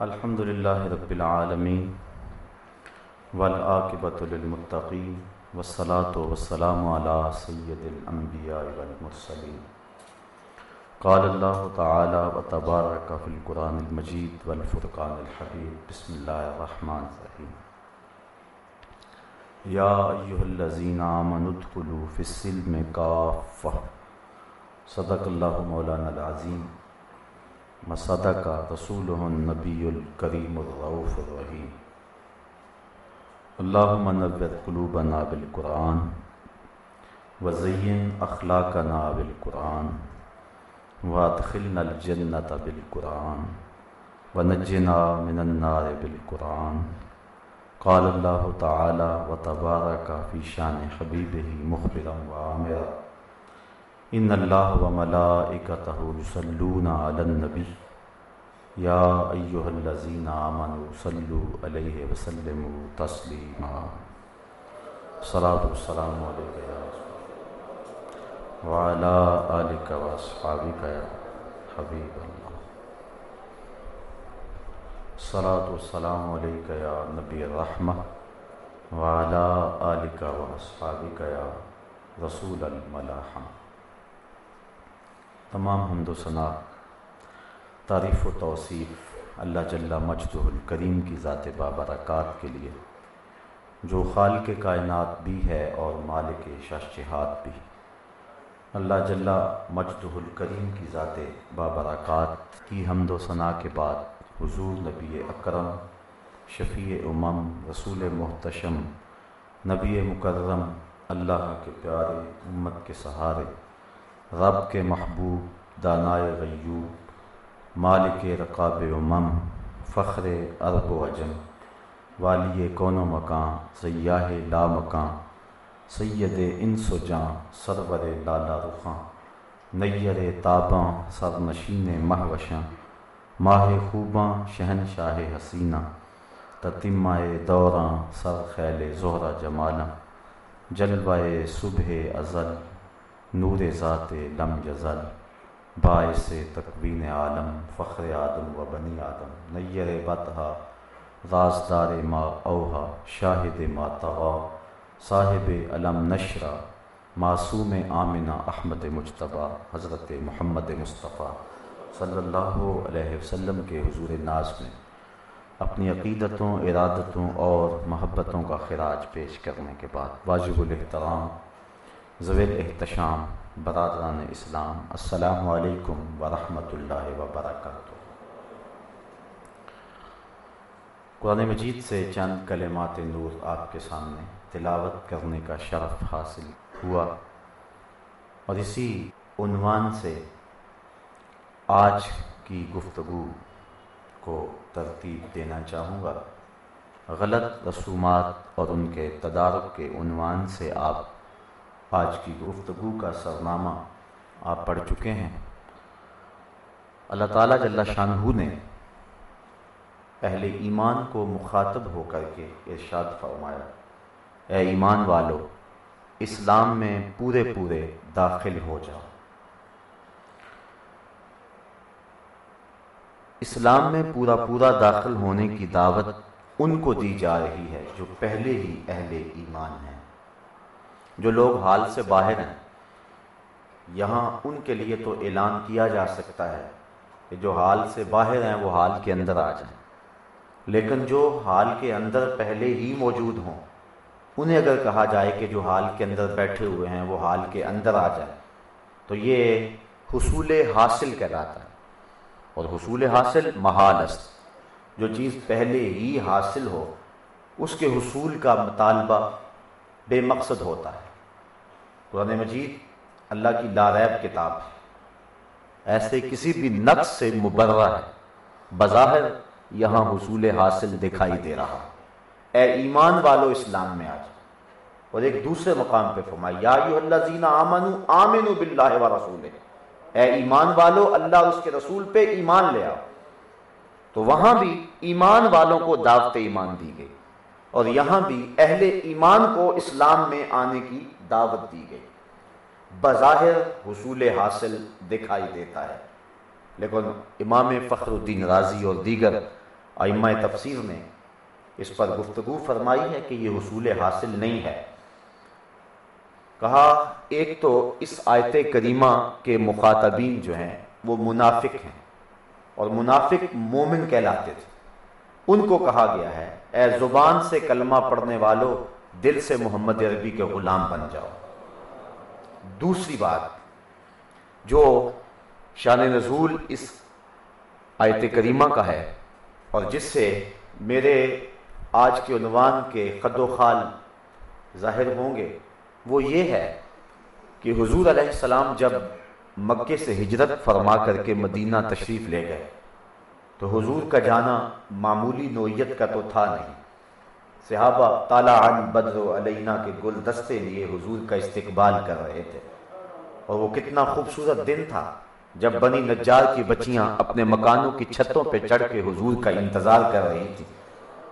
الحمد للہ رب العالمین والعاقبۃ للمتقین والصلاة والسلام على سید الانبیاء والمرسلین قال اللہ تعالی و تبارک فی القرآن المجید والفرقان الحبیب بسم اللہ الرحمن الرحیم یا ایہا الذین آمنوا ادخلوا فی السلم کافہ صدق اللہ مولانا العظیم مصدق رسول النبی الکریم الرعوف الرحیم اللہم نور قلوبنا بالقرآن وزین اخلاقنا بالقرآن وادخلنا الجنت بالقرآن ونجنا من النار بالقرآن. قال اللہ تعالی وتبارک فی شان حبیبہ مخبرا وعامرا ان اللہ و ملائکتہ یصلون علی النبی یا ایہا الذین آمنوا صلو علیہ وسلموا تسلیما صلاة والسلام علیکہ یا رسول وعلا آلک و اصحابک یا حبیب اللہ صلاة والسلام علیکہ یا نبی الرحمہ وعلا آلک و اصحابک یا رسول الملاحمہ تمام حمد و ثناء تعریف و توصیف اللہ جل مجد الکریم کی ذات بابرکات کے لیے، جو خالق کائنات بھی ہے اور مالک ششہات بھی۔ اللہ جل مجد الکریم کی ذات بابرکات کی حمد و ثناء کے بعد، حضور نبی اکرم، شفیع امم، رسول محتشم، نبی مکرم، اللہ کے پیارے امت کے سہارے رب کے محبوب، دانائے غیوب، مالک رقاب امم، فخر عرب و عجم، والی کون و مکان، سیاہ لا مکان، سید انس و جاں سرور لالا رخاں نیر تاباں سر نشین مہوشاں ماہ خوباں شہن شاہ حسینہ تتمائے دوراں، سر خیل زہرہ جمالاں جلوائے صبح ازل نور ذات لم یزل، باعث تکوین عالم فخر آدم و بنی آدم، نیر بطحا رازدار ما اوہا، شاہد ما تغا صاحب علم نشرہ معصوم آمنہ احمد مجتبہ حضرت محمد مصطفیٰ صلی اللہ علیہ وسلم کے حضور ناز میں، اپنی عقیدتوں، ارادتوں اور محبتوں کا خراج پیش کرنے کے بعد، واجب الاحترام زویل احتشام، برادران اسلام، السلام علیکم ورحمۃ اللہ وبرکاتہ۔ قرآن مجید سے چند کلمات نور آپ کے سامنے تلاوت کرنے کا شرف حاصل ہوا۔ اور اسی عنوان سے آج کی گفتگو کو ترتیب دینا چاہوں گا۔ غلط رسومات اور ان کے تدارک کے عنوان سے آپ آج کی گفتگو کا سرنامہ آپ پڑھ چکے ہیں۔ اللہ تعالیٰ جل شاہ نے اہل ایمان کو مخاطب ہو کر کے ارشاد فرمایا، اے ایمان والو، اسلام میں پورے پورے داخل ہو جاؤ۔ اسلام میں پورا پورا داخل ہونے کی دعوت ان کو دی جا رہی ہے جو پہلے ہی اہل ایمان ہیں۔ جو لوگ حال سے باہر ہیں۔ یہاں ان کے لیے تو اعلان کیا جا سکتا ہے کہ جو حال سے باہر ہیں، وہ حال کے اندر آ جائیں لیکن جو حال کے اندر پہلے ہی موجود ہوں، انہیں اگر کہا جائے کہ جو حال کے اندر بیٹھے ہوئے ہیں، وہ حال کے اندر آ جائیں، تو یہ حصول حاصل کہلاتا ہے۔ اور حصول حاصل محال است۔ جو چیز پہلے ہی حاصل ہو، اس کے حصول کا مطالبہ بے مقصد ہوتا ہے۔ قرآن مجید اللہ کی لاریب کتاب ہے۔ ایسے کسی بھی نقص سے مبرہ ہے۔ بظاہر یہاں حصول حاصل دکھائی دے رہا۔ اے ایمان والو اسلام میں آج اور ایک دوسرے مقام پہ فرمایا اللہ زینا آمن آمن باللہ و رسول اے ایمان والو، اللہ اور اس کے رسول پہ ایمان لے آؤ۔ تو وہاں بھی ایمان والوں کو دعوت ایمان دی گئی۔ اور یہاں بھی اہل ایمان کو اسلام میں آنے کی دعوت دی گئی۔ بظاہر حصول حاصل دکھائی دیتا ہے۔ لیکن امام فخر الدین راضی اور دیگر ائمہ تفسیر نے اس پر گفتگو فرمائی ہے کہ یہ حصول حاصل نہیں ہے۔ کہا، ایک تو اس آیت کریمہ کے مخاطبین جو ہیں، وہ منافق ہیں اور منافق مومن کہلاتے تھے۔ ان کو کہا گیا ہے، اے زبان سے کلمہ پڑھنے والوں دل سے محمد عربی کے غلام بن جاؤ۔ دوسری بات، جو شان نزول اس آیت کریمہ کا ہے اور جس سے میرے آج کے عنوان کے خد و خال ظاہر ہوں گے، وہ یہ ہے کہ حضور علیہ السلام جب مکے سے ہجرت فرما کر کے مدینہ تشریف لے گئے، تو حضور کا جانا معمولی نوعیت کا تو تھا نہیں۔ صحابہ تالا عن بدر و علینا کے گلدستے لیے حضور کا استقبال کر رہے تھے۔ اور وہ کتنا خوبصورت دن تھا جب بنی نجار کی بچیاں اپنے مکانوں کی چھتوں پہ چڑھ کے حضور کا انتظار کر رہی تھی۔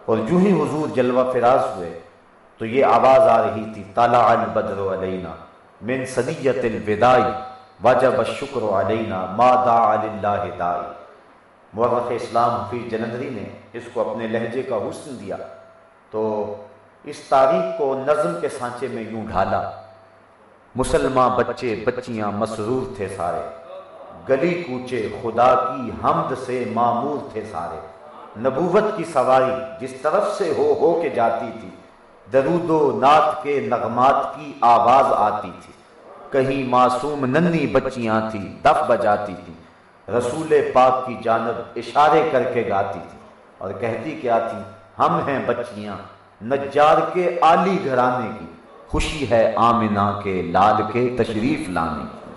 اور جو ہی حضور جلوہ فراز ہوئے تو یہ آواز آ رہی تھی تالا البدر علینا، من صدیت الودائی واجب الشکر علینا، ما دا اللہ دائی مورخ اسلام حفیظ جلندری نے اس کو اپنے لہجے کا حسن دیا۔ تو اس تاریخ کو نظم کے سانچے میں یوں ڈھالا، مسلمان بچے بچیاں مسرور تھے سارے، گلی کوچے خدا کی حمد سے معمور تھے سارے۔ نبوت کی سواری جس طرف سے ہو ہو کے جاتی تھی، درود و نعت کے نغمات کی آواز آتی تھی۔ کہیں معصوم ننی بچیاں تھی، دف بجاتی تھی۔ رسول پاک کی جانب اشارے کر کے گاتی تھی اور کہتی کیا تھی ہم ہیں بچیاں۔ نجار کے عالی گھرانے کی۔ خوشی ہے آمنہ کے لال کے تشریف لانے کی۔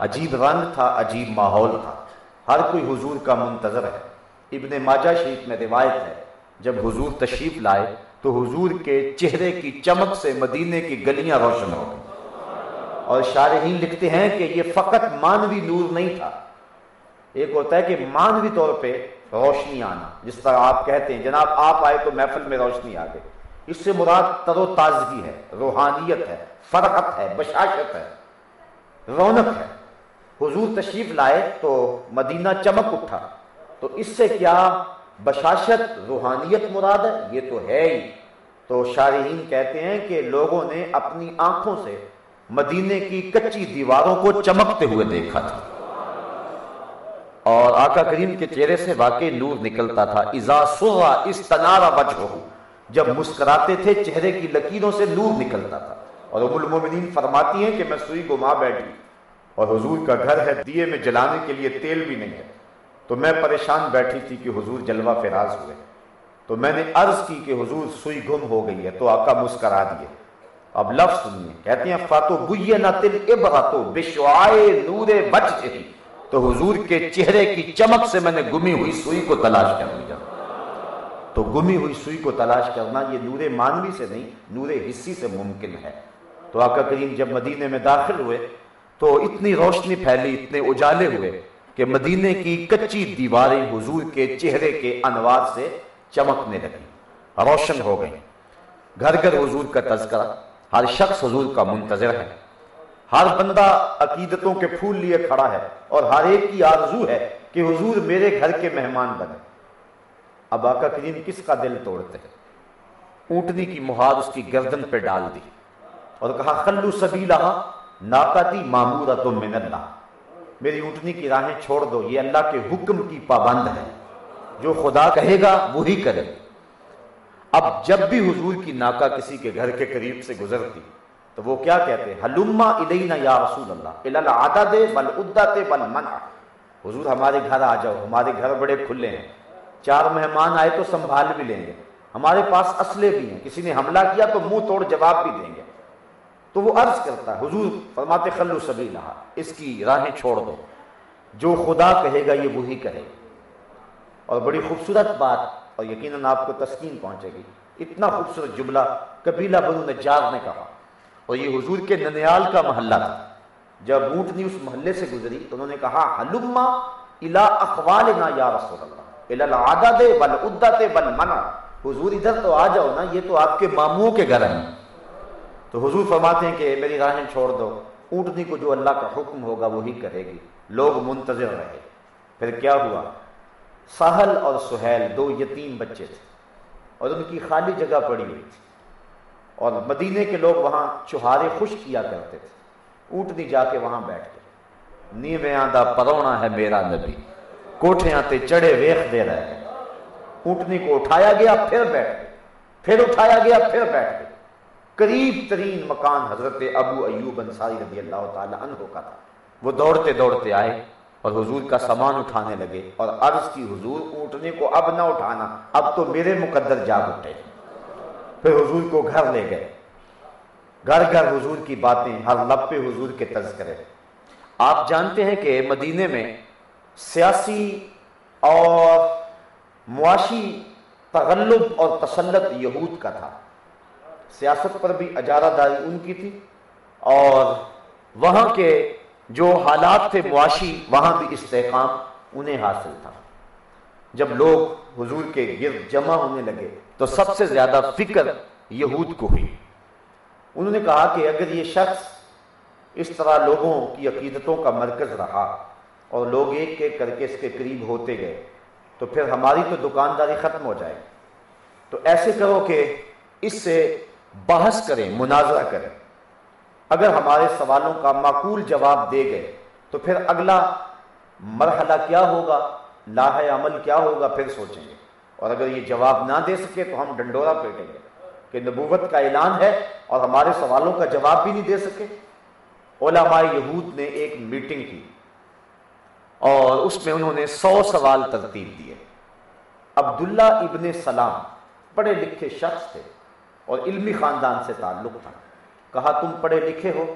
عجیب رنگ تھا، عجیب ماحول تھا۔ ہر کوئی حضور کا منتظر ہے۔ ابن ماجہ شریف میں روایت ہے، جب حضور تشریف لائے تو حضور کے چہرے کی چمک سے مدینے کی گلیاں روشن ہو گئی اور شارحین لکھتے ہیں کہ یہ فقط مانوی نور نہیں تھا۔ ایک ہوتا ہے کہ مانوی طور پہ روشنی آنا، جس طرح آپ کہتے ہیں، جناب آپ آئے تو محفل میں روشنی آ گئی۔ اس سے مراد تر و تازگی ہے، روحانیت ہے، فرحت ہے، بشاشت ہے، رونق ہے۔ حضور تشریف لائے تو مدینہ چمک اٹھا۔ تو اس سے کیا بشاشت، روحانیت مراد ہے؟ یہ تو ہے ہی۔ تو شارحین کہتے ہیں کہ لوگوں نے اپنی آنکھوں سے مدینے کی کچی دیواروں کو چمکتے ہوئے دیکھا تھا۔ اور آقا کریم کے چہرے سے واقعی نور نکلتا تھا۔ ازا سوا اس تنارا بچ جب مسکراتے تھے، چہرے کی لکیروں سے نور نکلتا تھا۔ اور ام المومنین فرماتی ہیں کہ میں سوئی گما بیٹھی اور حضور کا گھر ہے، دیے میں جلانے کے لیے تیل بھی نہیں ہے۔ تو میں پریشان بیٹھی تھی کہ حضور جلوہ فراز ہوئے۔ تو میں نے عرض کی کہ حضور سوئی گم ہو گئی ہے۔ تو آقا مسکرا دیے۔ اب لفظ سنیے۔ کہتے ہیں فاتو بوئیے نہ تل ابراتو بشوائے نور بچ جہی تو حضور کے چہرے کی چمک سے میں نے گمی ہوئی سوئی کو تلاش کر لیا تو گمی ہوئی سوئی کو تلاش کرنا یہ نور مانوی سے نہیں، نور حصی سے ممکن ہے۔ تو آقا کریم جب مدینے میں داخل ہوئے، تو اتنی روشنی پھیلی، اتنے اجالے ہوئے کہ مدینے کی کچی دیواریں حضور کے چہرے کے انوار سے چمکنے لگی روشن ہو گئی گھر گھر حضور کا تذکرہ، ہر شخص حضور کا منتظر ہے۔ ہر بندہ عقیدتوں کے پھول لیے کھڑا ہے اور ہر ایک کی آرزو ہے کہ حضور میرے گھر کے مہمان بنے۔ اب آقا کریم کس کا دل توڑتے ہیں؟ اونٹنی کی مہار اس کی گردن پہ ڈال دی اور کہا، خلو سبیلہ ناقتی معمورت من اللہ۔ میری اونٹنی کی راہیں چھوڑ دو، یہ اللہ کے حکم کی پابند ہے۔ جو خدا کہے گا، وہی کرے۔ اب جب بھی حضور کی ناکا کسی کے گھر کے قریب سے گزرتی تو وہ کیا کہتے حلما الینا یا رسول اللہ العدد والعدت والمنع. حضور، ہمارے گھر آ جاؤ، ہمارے گھر بڑے کھلے ہیں۔ چار مہمان آئے تو سنبھال بھی لیں گے۔ ہمارے پاس اسلحے بھی ہیں۔ کسی نے حملہ کیا تو منہ توڑ جواب بھی دیں گے۔ تو وہ عرض کرتا ہے، حضور، فرماتے خلو سبھی لہا اس کی راہیں چھوڑ دو۔ جو خدا کہے گا یہ وہی کہے اور بڑی خوبصورت بات، اور یقیناً آپ کو تسکین پہنچے گی۔ اتنا خوبصورت جملہ قبیلہ بنو نجار نے کہا۔ اور یہ حضور کے ننیال کا محلہ تھا۔ جب اونٹنی اس محلے سے گزری تو انہوں نے کہا حلما الا اخوالنا یا رسول اللہ الا العدد والعدت والمنع۔ حضور ادھر تو آ جاؤ نا، یہ تو آپ کے ماموں کے گھر ہیں۔ تو حضور فرماتے ہیں کہ میری راہیں چھوڑ دو۔ اونٹنی کو جو اللہ کا حکم ہوگا وہی کرے گی۔ لوگ منتظر رہے۔ پھر کیا ہوا؟ ساحل اور سہیل دو یتیم بچے تھے اور ان کی خالی جگہ پڑی ہوئی تھی۔ اور مدینے کے لوگ وہاں چوہارے خوش کیا کرتے تھے۔ اونٹنی جا کے وہاں بیٹھ گئے۔ نیویں آدھا پرونا ہے میرا نبی۔ کوٹھے آتے چڑھے ویخ دے رہے ہیں۔ اونٹنی کو اٹھایا گیا، پھر بیٹھ گئے۔ پھر اٹھایا گیا، پھر بیٹھ گئے۔ قریب ترین مکان حضرت ابو ایوب انصاری رضی اللہ تعالی عنہ کا تھا۔ وہ دوڑتے دوڑتے آئے اور حضور کا سامان اٹھانے لگے اور عرض کی، حضور اونٹنے کو اب نہ اٹھانا، اب تو میرے مقدر جاگ اٹھے پھر حضور کو گھر لے گئے۔ گھر گھر حضور کی باتیں ہر لب پہ حضور کے تذکرے آپ جانتے ہیں کہ مدینے میں سیاسی اور معاشی تغلب اور تسلط یہود کا تھا۔ سیاست پر بھی اجارہ داری ان کی تھی اور وہاں کے جو حالات تھے معاشی، وہاں بھی استحکام انہیں حاصل تھا۔ جب لوگ حضور کے گرد جمع ہونے لگے تو سب سے زیادہ فکر یہود کو ہوئی۔ انہوں نے کہا کہ اگر یہ شخص اس طرح لوگوں کی عقیدتوں کا مرکز رہا اور لوگ ایک ایک کر کے اس کے قریب ہوتے گئے، تو پھر ہماری تو دکانداری ختم ہو جائے۔ تو ایسے کرو کہ اس سے بحث کریں، مناظرہ کریں۔ اگر ہمارے سوالوں کا معقول جواب دے گئے، تو پھر اگلا مرحلہ کیا ہوگا؟ لاہ عمل کیا ہوگا؟ پھر سوچیں گے۔ اور اگر یہ جواب نہ دے سکے تو ہم ڈنڈورا پیٹیں گے کہ نبوت کا اعلان ہے اور ہمارے سوالوں کا جواب بھی نہیں دے سکے۔ علماء یہود نے ایک میٹنگ کی اور اس میں انہوں نے سو سوال ترتیب دیے۔ عبداللہ ابن سلام پڑھے لکھے شخص تھے اور علمی خاندان سے تعلق تھا۔ کہا، تم پڑھے لکھے ہو،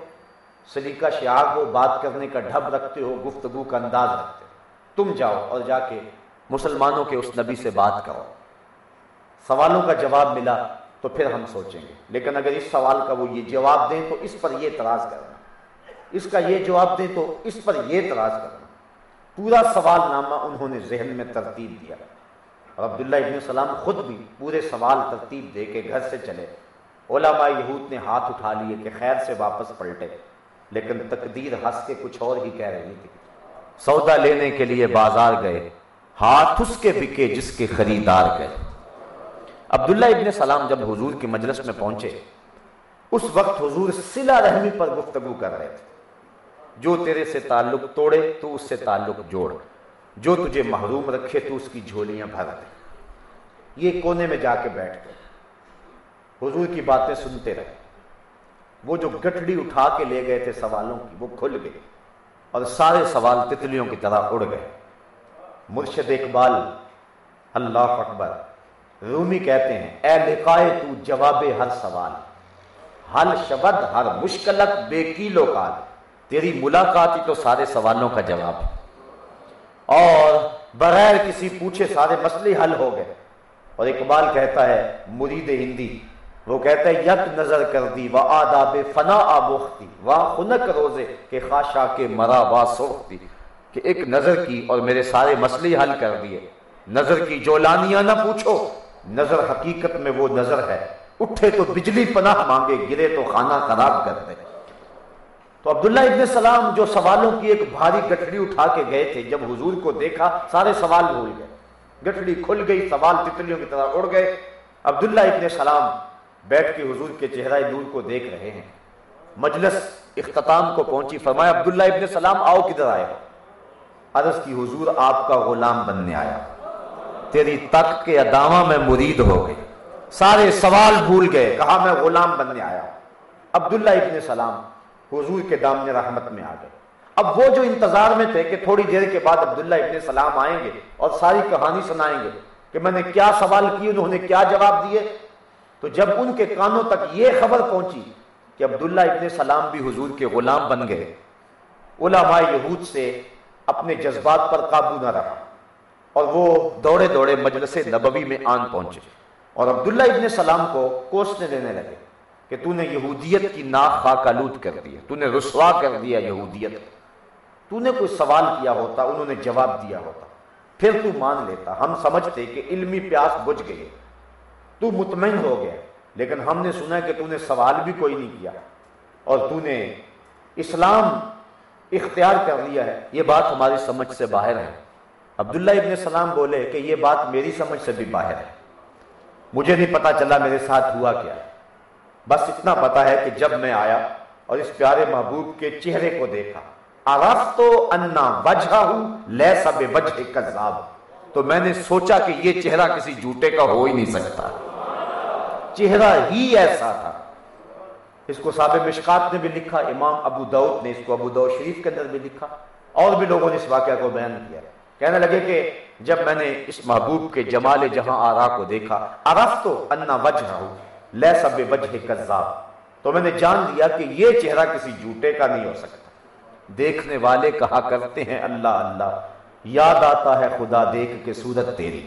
سلیقہ شعار ہو، بات کرنے کا ڈھب رکھتے ہو، گفتگو کا انداز رکھتے ہو۔ تم جاؤ اور جا کے مسلمانوں کے اس نبی سے بات کرو۔ سوالوں کا جواب ملا تو پھر ہم سوچیں گے۔ لیکن اگر اس سوال کا وہ یہ جواب دیں تو اس پر یہ اعتراض کرنا۔ اس کا یہ جواب دیں تو اس پر یہ اعتراض کرنا۔ پورا سوال نامہ انہوں نے ذہن میں ترتیب دیا۔ اور عبداللہ ابن السلام خود بھی پورے سوال ترتیب دے کے گھر سے چلے۔ علماء یہود نے ہاتھ اٹھا لیے کہ خیر سے واپس پلٹے۔ لیکن تقدیر ہنس کے کچھ اور ہی کہہ رہی تھی۔ سودا لینے کے لیے بازار گئے۔ ہاتھ اس کے بکے جس کے خریدار گئے۔ عبداللہ ابن سلام جب حضور کی مجلس میں پہنچے، اس وقت حضور سلا رحمی پر گفتگو کر رہے تھے۔ جو تیرے سے تعلق توڑے، تو اس سے تعلق جوڑ۔ جو تجھے محروم رکھے، تو اس کی جھولیاں بھر دے۔ یہ کونے میں جا کے بیٹھ گئے۔ حضور کی باتیں سنتے رہے۔ وہ جو گٹڑی اٹھا کے لے گئے تھے سوالوں کی، وہ کھل گئے اور سارے سوال تتلیوں کی طرح اڑ گئے۔ مرشد اقبال، اللہ اکبر، رومی کہتے ہیں، اے لقائے تو جواب ہر سوال حل شبد، ہر مشکلت، بے کیلو کال، تیری ملاقات ہی تو سارے سوالوں کا جواب. اور بغیر کسی پوچھے سارے مسئلے حل ہو گئے۔ اور اقبال کہتا ہے، مرید ہندی وہ کہتا ہے، یک نظر کر دی و آداب فنا آبوختی، و خنک روزے کہ خاشا کے مرا وا سوختی۔ کہ ایک نظر کی اور میرے سارے مسئلے حل کر دیے۔ نظر کی جو لانیاں نہ پوچھو، نظر حقیقت میں وہ نظر ہے۔ اٹھے تو بجلی پناہ مانگے، گرے تو خانہ خراب کر دے۔ تو عبداللہ ابن سلام جو سوالوں کی ایک بھاری گٹھڑی اٹھا کے گئے تھے، جب حضور کو دیکھا، سارے سوال بھول گئے۔ گٹھڑی کھل گئی، سوال تتلیوں کی طرح اڑ گئے۔ عبداللہ ابن سلام بیٹھ کے حضور کے چہرہ نور کو دیکھ رہے ہیں۔ مجلس اختتام کو پہنچی، فرمایا، عبداللہ ابن سلام، آؤ کدھر آئے عرض کی، حضور آپ کا غلام بننے آیا۔ تیری تک کے ادامہ میں مرید ہو گئی۔ سارے سوال بھول گئے، کہا، میں غلام بننے آیا عبداللہ ابن سلام حضور کے دامن رحمت میں آ گئے۔ اب وہ جو انتظار میں تھے کہ تھوڑی دیر کے بعد عبداللہ ابن سلام آئیں گے اور ساری کہانی سنائیں گے کہ میں نے کیا سوال کی انہوں نے کیا جواب دیے۔ تو جب ان کے کانوں تک یہ خبر پہنچی کہ عبداللہ ابن سلام بھی حضور کے غلام بن گئے، علماء یہود سے اپنے جذبات پر قابو نہ رہا اور وہ دوڑے دوڑے مجلس نبوی میں آن پہنچے اور عبداللہ ابن سلام کو کوسنے دینے لگے کہ تو نے یہودیت کی ناک خاک آلود کر دیا، تو نے رسوا کر دیا یہودیت تو نے کوئی سوال کیا ہوتا، انہوں نے جواب دیا ہوتا۔ پھر تو مان لیتا، ہم سمجھتے کہ علمی پیاس بجھ گئی تو مطمئن ہو گیا، لیکن ہم نے سنا کہ تو نے سوال بھی کوئی نہیں کیا۔ اور تو نے اسلام اختیار کر لیا ہے۔ یہ بات ہماری سمجھ سے باہر ہے۔ عبداللہ ابن سلام بولے کہ یہ بات میری سمجھ سے بھی باہر ہے۔ مجھے نہیں پتا چلا میرے ساتھ ہوا کیا بس اتنا پتا ہے کہ جب میں آیا اور اس پیارے محبوب کے چہرے کو دیکھا تو انا وجہ لے سب وجہ کذاب۔ تو میں نے سوچا کہ یہ چہرہ کسی جھوٹے کا ہو ہی نہیں سکتا۔ چہرہ ہی ایسا تھا۔ اس کو صاحب مشکات نے بھی لکھا، امام ابو دعود نے اس کو ابو دعود شریف کے اندر بھی لکھا، اور بھی لوگوں نے اس واقعہ کو بیان کیا۔ کہنے لگے کہ جب میں نے اس محبوب کے جمال جہاں آرا کو دیکھا عرف تو انا وجہ ہوں لے سب وجہ کذاب۔ تو میں نے جان لیا کہ یہ چہرہ کسی جھوٹے کا نہیں ہو سکتا۔ دیکھنے والے کہا کرتے ہیں، اللہ اللہ، یاد آتا ہے خدا دیکھ کے صورت تیری۔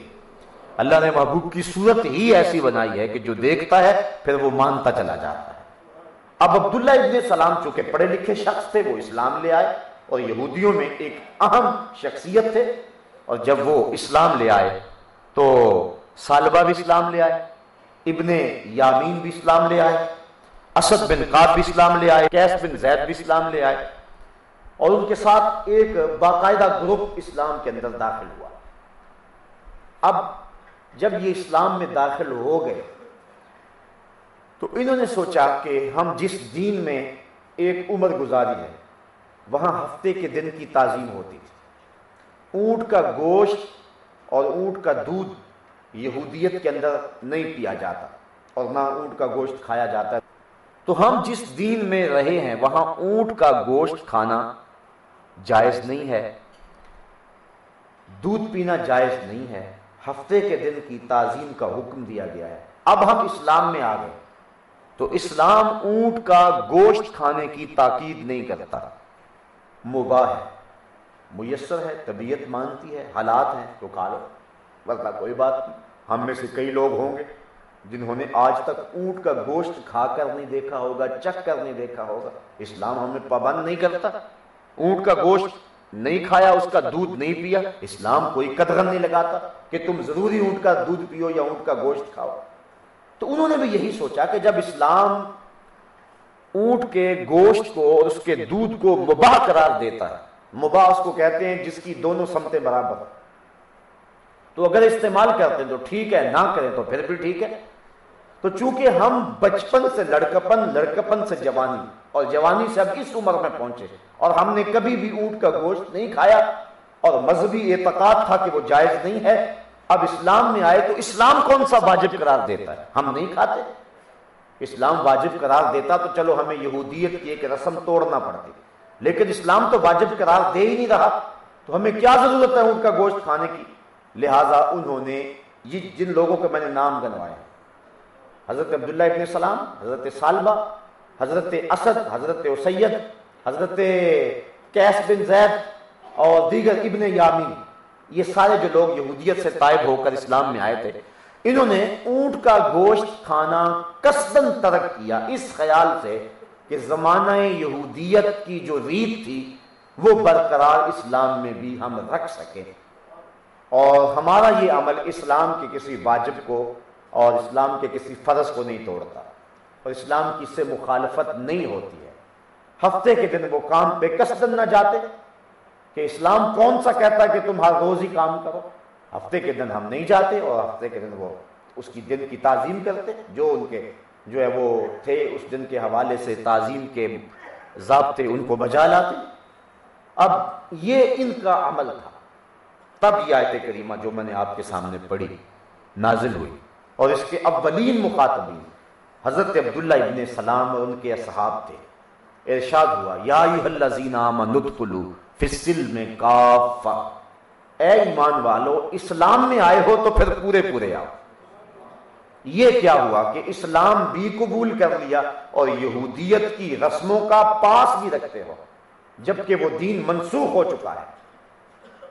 اللہ نے محبوب کی صورت ہی ایسی بنائی ہے کہ جو دیکھتا ہے، پھر وہ مانتا چلا جاتا ہے۔ اب عبداللہ ابن سلام چونکہ پڑھے لکھے شخص تھے، وہ اسلام لے آئے اور یہودیوں میں ایک اہم شخصیت تھے۔ اور جب وہ اسلام لے آئے تو سالبہ بھی اسلام لے آئے، ابن یامین بھی اسلام لے آئے، اسد بن قاب بھی اسلام لے آئے کیس بن زید بھی اسلام لے آئے۔ اور ان کے ساتھ ایک باقاعدہ گروپ اسلام کے اندر داخل ہوا۔ اب جب یہ اسلام میں داخل ہو گئے تو انہوں نے سوچا کہ ہم جس دین میں ایک عمر گزاری ہے، وہاں ہفتے کے دن کی تعظیم ہوتی تھی۔ اونٹ کا گوشت اور اونٹ کا دودھ یہودیت کے اندر نہیں پیا جاتا اور نہ اونٹ کا گوشت کھایا جاتا۔ تو ہم جس دین میں رہے ہیں، وہاں اونٹ کا گوشت کھانا جائز نہیں ہے، دودھ پینا جائز نہیں ہے، ہفتے کے دن کی تعظیم کا حکم دیا گیا ہے۔ اب ہم اسلام میں آ گئے۔ تو اسلام اونٹ کا گوشت کھانے کی تاکید نہیں کرتا۔ مباح ہے۔ میسر ہے، طبیعت مانتی ہے، حالات ہیں، تو کھا لو۔ ورنہ کوئی بات نہیں۔ ہم میں سے کئی لوگ ہوں گے جنہوں نے آج تک اونٹ کا گوشت کھا کر نہیں دیکھا ہوگا چک کر نہیں دیکھا ہوگا۔ اسلام ہمیں پابند نہیں کرتا۔ اونٹ کا گوشت نہیں کھایا، اس کا دودھ نہیں پیا۔ اسلام کوئی قدر نہیں لگاتا کہ تم ضروری اونٹ کا دودھ پیو یا اونٹ کا گوشت کھاؤ۔ تو انہوں نے بھی یہی سوچا کہ جب اسلام اونٹ کے گوشت کو اور اس کے دودھ کو مباح قرار دیتا ہے، مباح اس کو کہتے ہیں جس کی دونوں سمتیں برابر تو اگر استعمال کرتے ہیں تو ٹھیک ہے، نہ کریں تو پھر بھی ٹھیک ہے۔ تو چونکہ ہم بچپن سے لڑکپن لڑکپن سے جوانی، اور جوانی سے اب اس عمر میں پہنچے اور ہم نے کبھی بھی اونٹ کا گوشت نہیں کھایا، اور مذہبی اعتقاد تھا کہ وہ جائز نہیں ہے اب اسلام میں آئے تو اسلام کون سا واجب قرار دیتا ہے؟ ہم نہیں کھاتے۔ اسلام واجب قرار دیتا تو چلو ہمیں یہودیت کی ایک رسم توڑنا پڑتی۔ لیکن اسلام تو واجب قرار دے ہی نہیں رہا۔ تو ہمیں کیا ضرورت ہے اونٹ کا گوشت کھانے کی؟ لہٰذا انہوں نے یہ جن لوگوں کے میں نے نام گنوائے حضرت عبداللہ ابن سلام، حضرت سالبہ حضرت اسد، حضرت اسید، حضرت کیس بن زید اور دیگر ابن یامین۔ یہ سارے جو لوگ یہودیت سے طائب ہو کر اسلام میں آئے تھے، انہوں نے اونٹ کا گوشت کھانا قصدن ترک کیا۔ اس خیال سے کہ زمانہ یہودیت کی جو ریت تھی، وہ برقرار اسلام میں بھی ہم رکھ سکیں۔ اور ہمارا یہ عمل اسلام کے کسی واجب کو اور اسلام کے کسی فرض کو نہیں توڑتا۔ اور اسلام کی سے مخالفت نہیں ہوتی ہے۔ ہفتے کے دن وہ کام پہ قصدن نہ جاتے۔ کہ اسلام کون سا کہتا ہے کہ تم ہر روز ہی کام کرو؟ ہفتے کے دن ہم نہیں جاتے اور ہفتے کے دن وہ اس کی دن کی تعظیم کرتے جو ان کے جو ہے وہ تھے، اس دن کے حوالے سے تعظیم کے ضابطے ان کو بجا لاتے اب یہ ان کا عمل تھا۔ تب یہ آیت کریمہ جو میں نے آپ کے سامنے پڑھی، نازل ہوئی۔ اور اس کے اولین مخاطبین، حضرت عبداللہ ابن سلام اور ان کے اصحاب تھے۔ ارشاد ہوا، یا فی السلم کافہ۔ اے ایمان والو، اسلام میں آئے ہو تو پھر پورے پورے آؤ۔ یہ کیا ہوا کہ اسلام بھی قبول کر لیا اور یہودیت کی رسموں کا پاس بھی رکھتے ہو، جبکہ وہ دین منسوخ ہو چکا ہے۔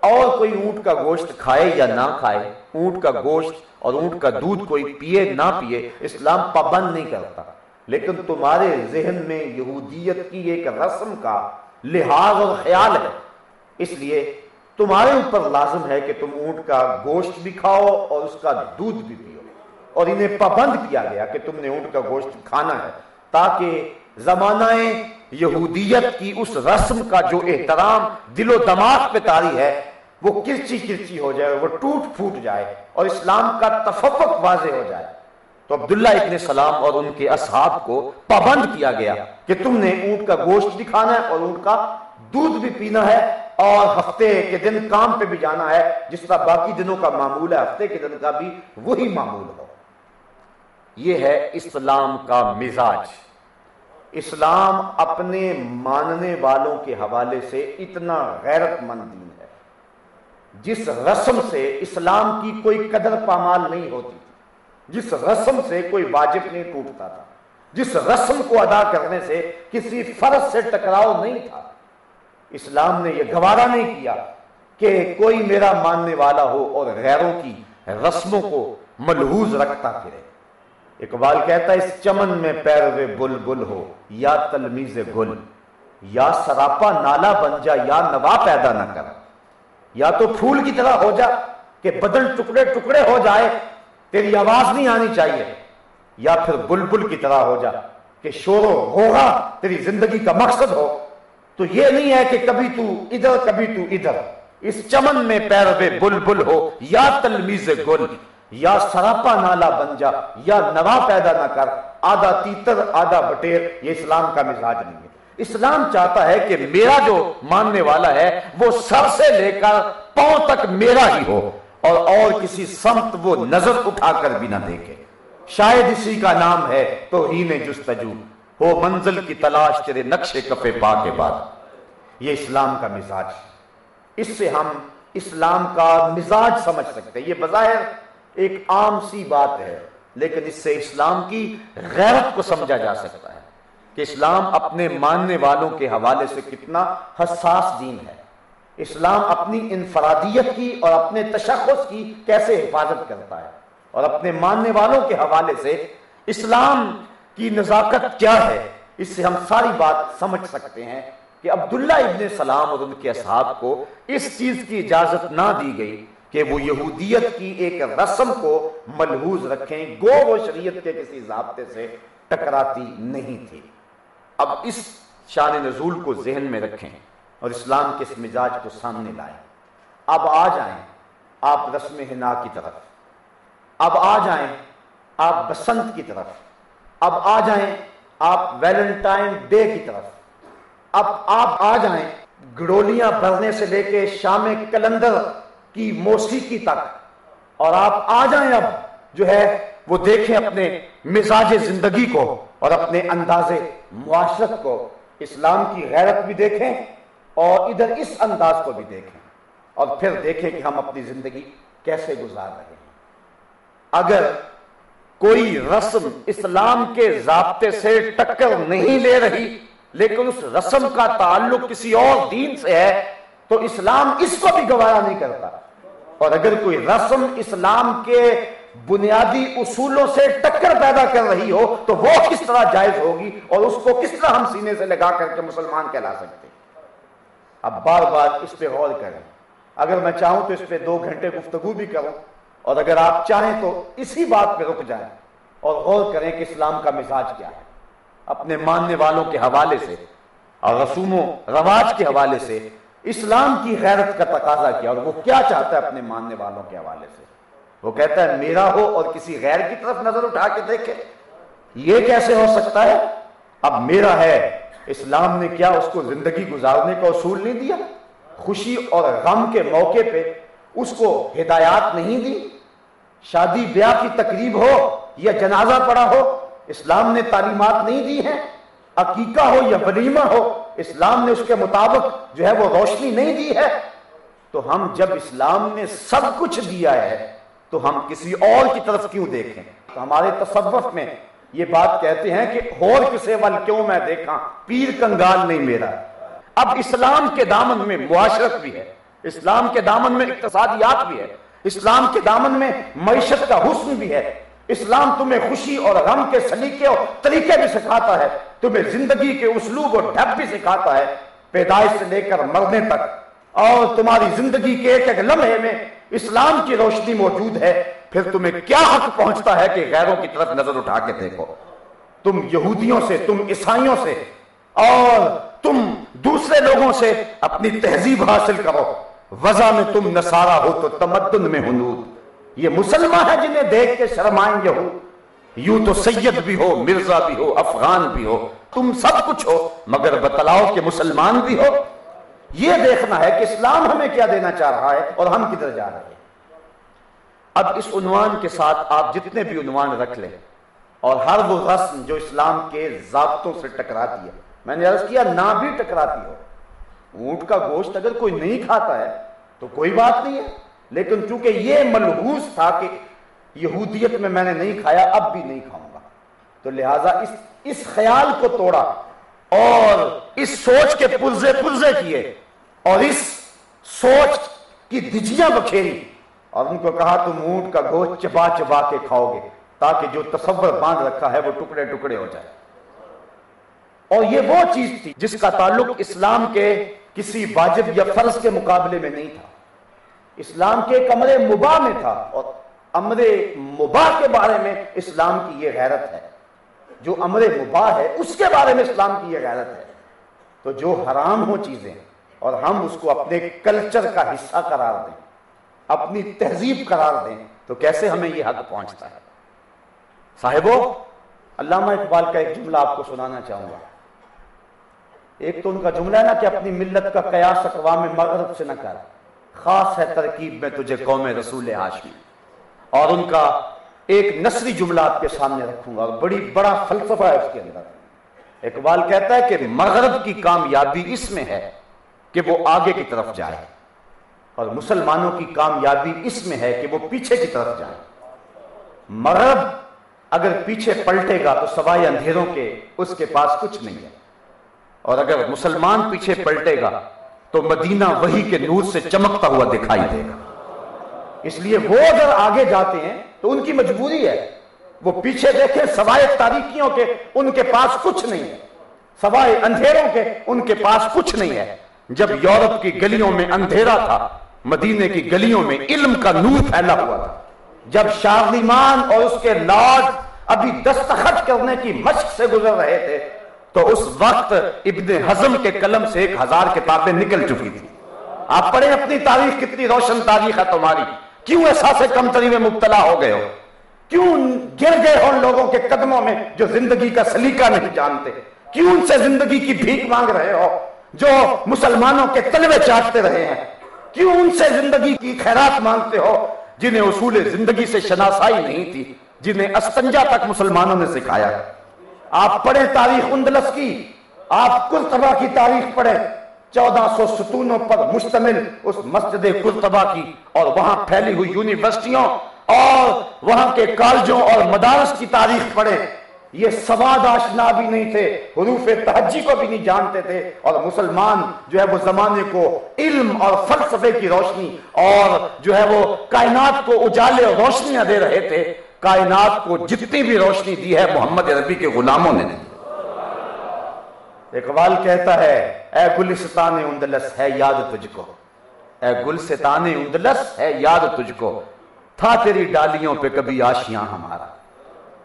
اور کوئی اونٹ کا گوشت کھائے یا نہ کھائے، اونٹ کا گوشت اور اونٹ کا دودھ کوئی پیے نہ پیے اسلام پابند نہیں کرتا۔ لیکن تمہارے ذہن میں یہودیت کی ایک رسم کا لحاظ اور خیال ہے۔ اس لیے تمہارے اوپر لازم ہے کہ تم اونٹ کا گوشت بھی کھاؤ اور اس کا دودھ بھی پیو۔ اور انہیں پابند کیا گیا کہ تم نے اونٹ کا گوشت کھانا ہے تاکہ زمانہ یہودیت کی اس رسم کا جو احترام دل و دماغ پہ تاری ہے، وہ کرچی کرچی ہو جائے وہ ٹوٹ پھوٹ جائے اور اسلام کا تفوق واضح ہو جائے۔ تو عبداللہ ابن سلام اور ان کے اصحاب کو پابند کیا گیا کہ تم نے اونٹ کا گوشت بھی کھانا ہے اور اونٹ کا دودھ بھی پینا ہے اور ہفتے کے دن کام پہ بھی جانا ہے، جس طرح باقی دنوں کا معمول ہے، ہفتے کے دن کا بھی وہی معمول ہو۔ یہ ہے اسلام کا مزاج۔ اسلام اپنے ماننے والوں کے حوالے سے اتنا غیرت مند دین ہے۔ جس رسم سے اسلام کی کوئی قدر پامال نہیں ہوتی۔ جس رسم سے کوئی واجب نہیں ٹوٹتا تھا، جس رسم کو ادا کرنے سے کسی فرض سے ٹکراؤ نہیں تھا۔ اسلام نے یہ گوارا نہیں کیا کہ کوئی میرا ماننے والا ہو اور غیروں کی رسموں کو ملحوظ رکھتا پھرے۔ اقبال کہتا ہے، اس چمن میں پیروے بل بل ہو یا تلمیز گل، یا سراپا نالا بن جا یا نوا پیدا نہ کر۔ یا تو پھول کی طرح ہو جا کہ بدل ٹکڑے ٹکڑے ہو جائے تیری آواز نہیں آنی چاہیے۔ یا پھر بلبل کی طرح ہو جا کہ شور و ہوگا تیری زندگی کا مقصد ہو۔ تو یہ نہیں ہے کہ کبھی تو ادھر، کبھی تو ادھر۔ اس چمن میں پیروے بلبل ہو، یا تلمیز گل، یا سراپا نالا بن جا، یا نوا پیدا نہ کر۔ آدھا تیتر، آدھا بٹیر، یہ اسلام کا مزاج نہیں ہے۔ اسلام چاہتا ہے کہ میرا جو ماننے والا ہے، وہ سر سے لے کر پاؤں تک میرا ہی ہو۔ اور اور کسی سمت وہ نظر اٹھا کر بھی نہ دیکھے۔ شاید اسی کا نام ہے تو ہی نے جستجو، ہو منزل کی تلاش تیرے نقشے کفے پا کے بعد۔ یہ اسلام کا مزاج۔ اس سے ہم اسلام کا مزاج سمجھ سکتے ہیں۔ یہ بظاہر ایک عام سی بات ہے، لیکن اس سے اسلام کی غیرت کو سمجھا جا سکتا ہے کہ اسلام اپنے ماننے والوں کے حوالے سے کتنا حساس دین ہے۔ اسلام اپنی انفرادیت کی اور اپنے تشخص کی کیسے حفاظت کرتا ہے اور اپنے ماننے والوں کے حوالے سے اسلام کی نزاکت کیا ہے، اس سے ہم ساری بات سمجھ سکتے ہیں کہ عبداللہ ابن سلام اور ان کے اصحاب کو اس چیز کی اجازت نہ دی گئی کہ وہ یہودیت کی ایک رسم کو ملحوظ رکھیں گو وہ شریعت کے کسی ضابطے سے ٹکراتی نہیں تھی۔ اب اس شان نزول کو ذہن میں رکھیں۔ اور اسلام کے اس مزاج کو سامنے لائیں۔ اب آ جائیں آپ رسم ہنا کی طرف۔ اب آ جائیں آپ بسنت کی طرف۔ اب آ جائیں آپ ویلنٹائن ڈے کی طرف۔ اب آپ آ جائیں گڑولیاں بھرنے سے لے کے شام کلندر کی موسیقی تک۔ اور آپ آ جائیں اب جو ہے وہ دیکھیں اپنے مزاج زندگی کو اور اپنے انداز معاشرت کو۔ اسلام کی غیرت بھی دیکھیں اور ادھر اس انداز کو بھی دیکھیں اور پھر دیکھیں کہ ہم اپنی زندگی کیسے گزار رہے ہیں۔ اگر کوئی رسم اسلام کے ضابطے سے ٹکر نہیں لے رہی، لیکن اس رسم کا تعلق کسی اور دین سے ہے، تو اسلام اس کو بھی گوارا نہیں کرتا۔ اور اگر کوئی رسم اسلام کے بنیادی اصولوں سے ٹکر پیدا کر رہی ہو، تو وہ کس طرح جائز ہوگی اور اس کو کس طرح ہم سینے سے لگا کر کے مسلمان کہلا سکتے ہیں؟ اب بار بار اس پہ غور کریں۔ اگر میں چاہوں تو اس پہ دو گھنٹے گفتگو بھی کروں۔ اور اگر آپ چاہیں تو اسی بات پہ رک جائیں۔ اور غور کریں کہ اسلام کا مزاج کیا ہے۔ اپنے ماننے والوں کے حوالے سے اور رسوم و رواج کے حوالے سے اسلام کی غیرت کا تقاضا کیا اور وہ کیا چاہتا ہے اپنے ماننے والوں کے حوالے سے۔ وہ کہتا ہے، میرا ہو اور کسی غیر کی طرف نظر اٹھا کے دیکھے۔ یہ کیسے ہو سکتا ہے؟ اب میرا ہے۔ اسلام نے کیا اس کو زندگی گزارنے کا اصول نہیں دیا؟ خوشی اور غم کے موقع پہ اس کو ہدایات نہیں دی؟ شادی بیاہ کی تقریب ہو یا جنازہ پڑا ہو، اسلام نے تعلیمات نہیں دی ہیں؟ عقیقہ ہو یا ولیمہ ہو، اسلام نے اس کے مطابق جو ہے وہ روشنی نہیں دی ہے؟ تو ہم جب اسلام نے سب کچھ دیا ہے، تو ہم کسی اور کی طرف کیوں دیکھیں؟ تو ہمارے تصوف میں یہ بات کہتے ہیں کہ اور کسے ول کیوں میں دیکھا پیر کنگال نہیں میرا۔ اب اسلام کے دامن میں معاشرت بھی ہے، اسلام کے دامن میں اقتصادیات بھی ہے، اسلام کے دامن میں معیشت کا حسن بھی ہے۔ اسلام تمہیں خوشی اور غم کے سلیقے اور طریقے بھی سکھاتا ہے، تمہیں زندگی کے اسلوب اور ڈھب بھی سکھاتا ہے۔ پیدائش سے لے کر مرنے تک، اور تمہاری زندگی کے ایک ایک لمحے میں اسلام کی روشنی موجود ہے۔ پھر تمہیں کیا حق پہنچتا ہے کہ غیروں کی طرف نظر اٹھا کے دیکھو؟ تم یہودیوں سے، تم عیسائیوں سے، اور تم دوسرے لوگوں سے اپنی تہذیب حاصل کرو۔ وضع میں تم نصارہ ہو تو تمدن میں ہنود یہ مسلمان ہے جنہیں دیکھ کے شرمائیں گے ہو۔ یوں تو سید بھی ہو، مرزا بھی ہو، افغان بھی ہو۔ تم سب کچھ ہو، مگر بتلاؤ کہ مسلمان بھی ہو۔ یہ دیکھنا ہے کہ اسلام ہمیں کیا دینا چاہ رہا ہے اور ہم کدھر جا رہے ہیں۔ اب اس عنوان کے ساتھ آپ جتنے بھی عنوان رکھ لیں اور ہر وہ رسم جو اسلام کے ضابطوں سے ٹکراتی ہے میں نے عرض کیا، نہ بھی ٹکراتی ہو۔ اونٹ کا گوشت اگر کوئی نہیں کھاتا ہے تو کوئی بات نہیں ہے۔ لیکن چونکہ یہ ملحوظ تھا کہ یہودیت میں میں نے نہیں کھایا، اب بھی نہیں کھاؤں گا۔ تو لہٰذا اس اس خیال کو توڑا اور اس سوچ کے پرزے پرزے کیے اور اس سوچ کی دجیاں بکھیری۔ اور ان کو کہا، تم اونٹ کا گوشت چبا چبا کے کھاؤ گے تاکہ جو تصور باندھ رکھا ہے وہ ٹکڑے ٹکڑے ہو جائے. اور یہ وہ چیز تھی جس کا تعلق اسلام کے کسی واجب یا فرض کے مقابلے میں نہیں تھا۔ اسلام کے ایک امر مباح میں تھا اور امر مباح کے بارے میں اسلام کی یہ غیرت ہے۔ جو امر مباح ہے، اس کے بارے میں اسلام کی یہ غیرت ہے۔ تو جو حرام ہو چیزیں اور ہم اس کو اپنے کلچر کا حصہ قرار دیں۔ اپنی تہذیب قرار دیں تو کیسے ہمیں یہ حق پہنچتا ہے؟ صاحبو، علامہ اقبال کا ایک جملہ آپ کو سنانا چاہوں گا۔ ایک تو ان کا جملہ ہے نا کہ اپنی ملت کا قیاس اقوام مغرب سے نہ کر۔ خاص ہے ترکیب میں تجھے قوم رسول ہاشمی۔ اور ان کا ایک نصری جملہ آپ کے سامنے رکھوں گا بڑی بڑا فلسفہ ہے اس کے اندر۔ اقبال کہتا ہے کہ مغرب کی کامیابی اس میں ہے کہ وہ آگے کی طرف جائے۔ اور مسلمانوں کی کامیابی اس میں ہے کہ وہ پیچھے کی طرف جائے مغرب اگر پیچھے پلٹے گا تو سوائے اندھیروں کے اس کے پاس کچھ نہیں ہے۔ اور اگر مسلمان پیچھے پلٹے گا تو مدینہ وہی کے نور سے چمکتا ہوا دکھائی دے گا۔ اس لیے وہ اگر آگے جاتے ہیں تو ان کی مجبوری ہے۔ وہ پیچھے دیکھیں سوائے تاریخیوں کے ان کے پاس کچھ نہیں ہے۔ سوائے اندھیروں کے ان کے پاس کچھ نہیں ہے۔ جب یورپ کی گلیوں میں اندھیرا تھا مدینے کی گلیوں میں علم کا نور پھیلا ہوا تھا۔ جب شارلیمان اور اس کے لاڈ ابھی دستخط کرنے کی مشق سے گزر رہے تھے، تو اس وقت ابن حزم کے قلم سے ایک ہزار کتابیں نکل چکی تھی آپ پڑھیں اپنی تاریخ، کتنی روشن تاریخ ہے تمہاری۔ کیوں احساس کمتری میں مبتلا ہو گئے ہو؟ کیوں گر گئے ہو لوگوں کے قدموں میں جو زندگی کا سلیقہ نہیں جانتے؟ کیوں ان سے زندگی کی بھیک مانگ رہے ہو جو مسلمانوں کے تلوے چاٹتے رہے ہیں؟ کیوں ان سے زندگی کی خیرات مانگتے ہو جنہیں اصول زندگی سے شناسائی نہیں تھی، جنہیں استنجا تک مسلمانوں نے سکھایا؟ آپ پڑھیں تاریخ اندلس کی، آپ کرتبہ کی تاریخ پڑھیں۔ چودہ سو ستونوں پر مشتمل اس مسجد کرتبہ کی اور وہاں پھیلی ہوئی یونیورسٹیوں اور وہاں کے کالجوں اور مدارس کی تاریخ پڑھیں۔ یہ سواد آشنا بھی نہیں تھے، حروف تحجی کو بھی نہیں جانتے تھے، اور مسلمان جو ہے وہ زمانے کو علم اور فلسفے کی روشنی اور جو ہے وہ کائنات کو اجالے اور روشنیاں دے رہے تھے۔ کائنات کو جتنی بھی روشنی دی ہے، محمد عربی کے غلاموں نے اقبال کہتا ہے، اے گلستان اندلس، ہے یاد تجھ کو۔ اے گلستان اندلس، ہے یاد تجھ کو۔ تھا تیری ڈالیوں پہ کبھی آشیاں ہمارا۔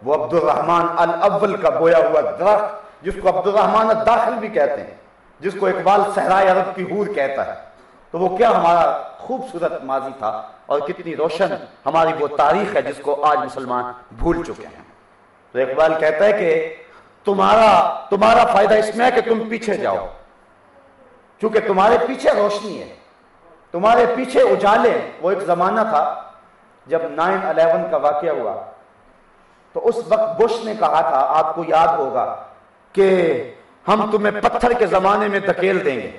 وہ عبد الرحمن الاول کا بویا ہوا درخت، جس کو عبد الرحمن الداخل بھی کہتے ہیں، جس کو اقبال صحرائے عرب کی حور کہتا ہے۔ تو وہ کیا ہمارا خوبصورت ماضی تھا اور کتنی روشن ہماری وہ تاریخ ہے جس کو آج مسلمان بھول چکے ہیں۔ تو اقبال کہتا ہے کہ تمہارا تمہارا فائدہ اس میں ہے کہ تم پیچھے جاؤ۔ چونکہ تمہارے پیچھے روشنی ہے، تمہارے پیچھے اجالے، وہ ایک زمانہ تھا جب نائن الیون کا واقعہ ہوا۔ تو اس وقت بش نے کہا تھا، آپ کو یاد ہوگا کہ ہم تمہیں پتھر کے زمانے میں دکیل دیں گے۔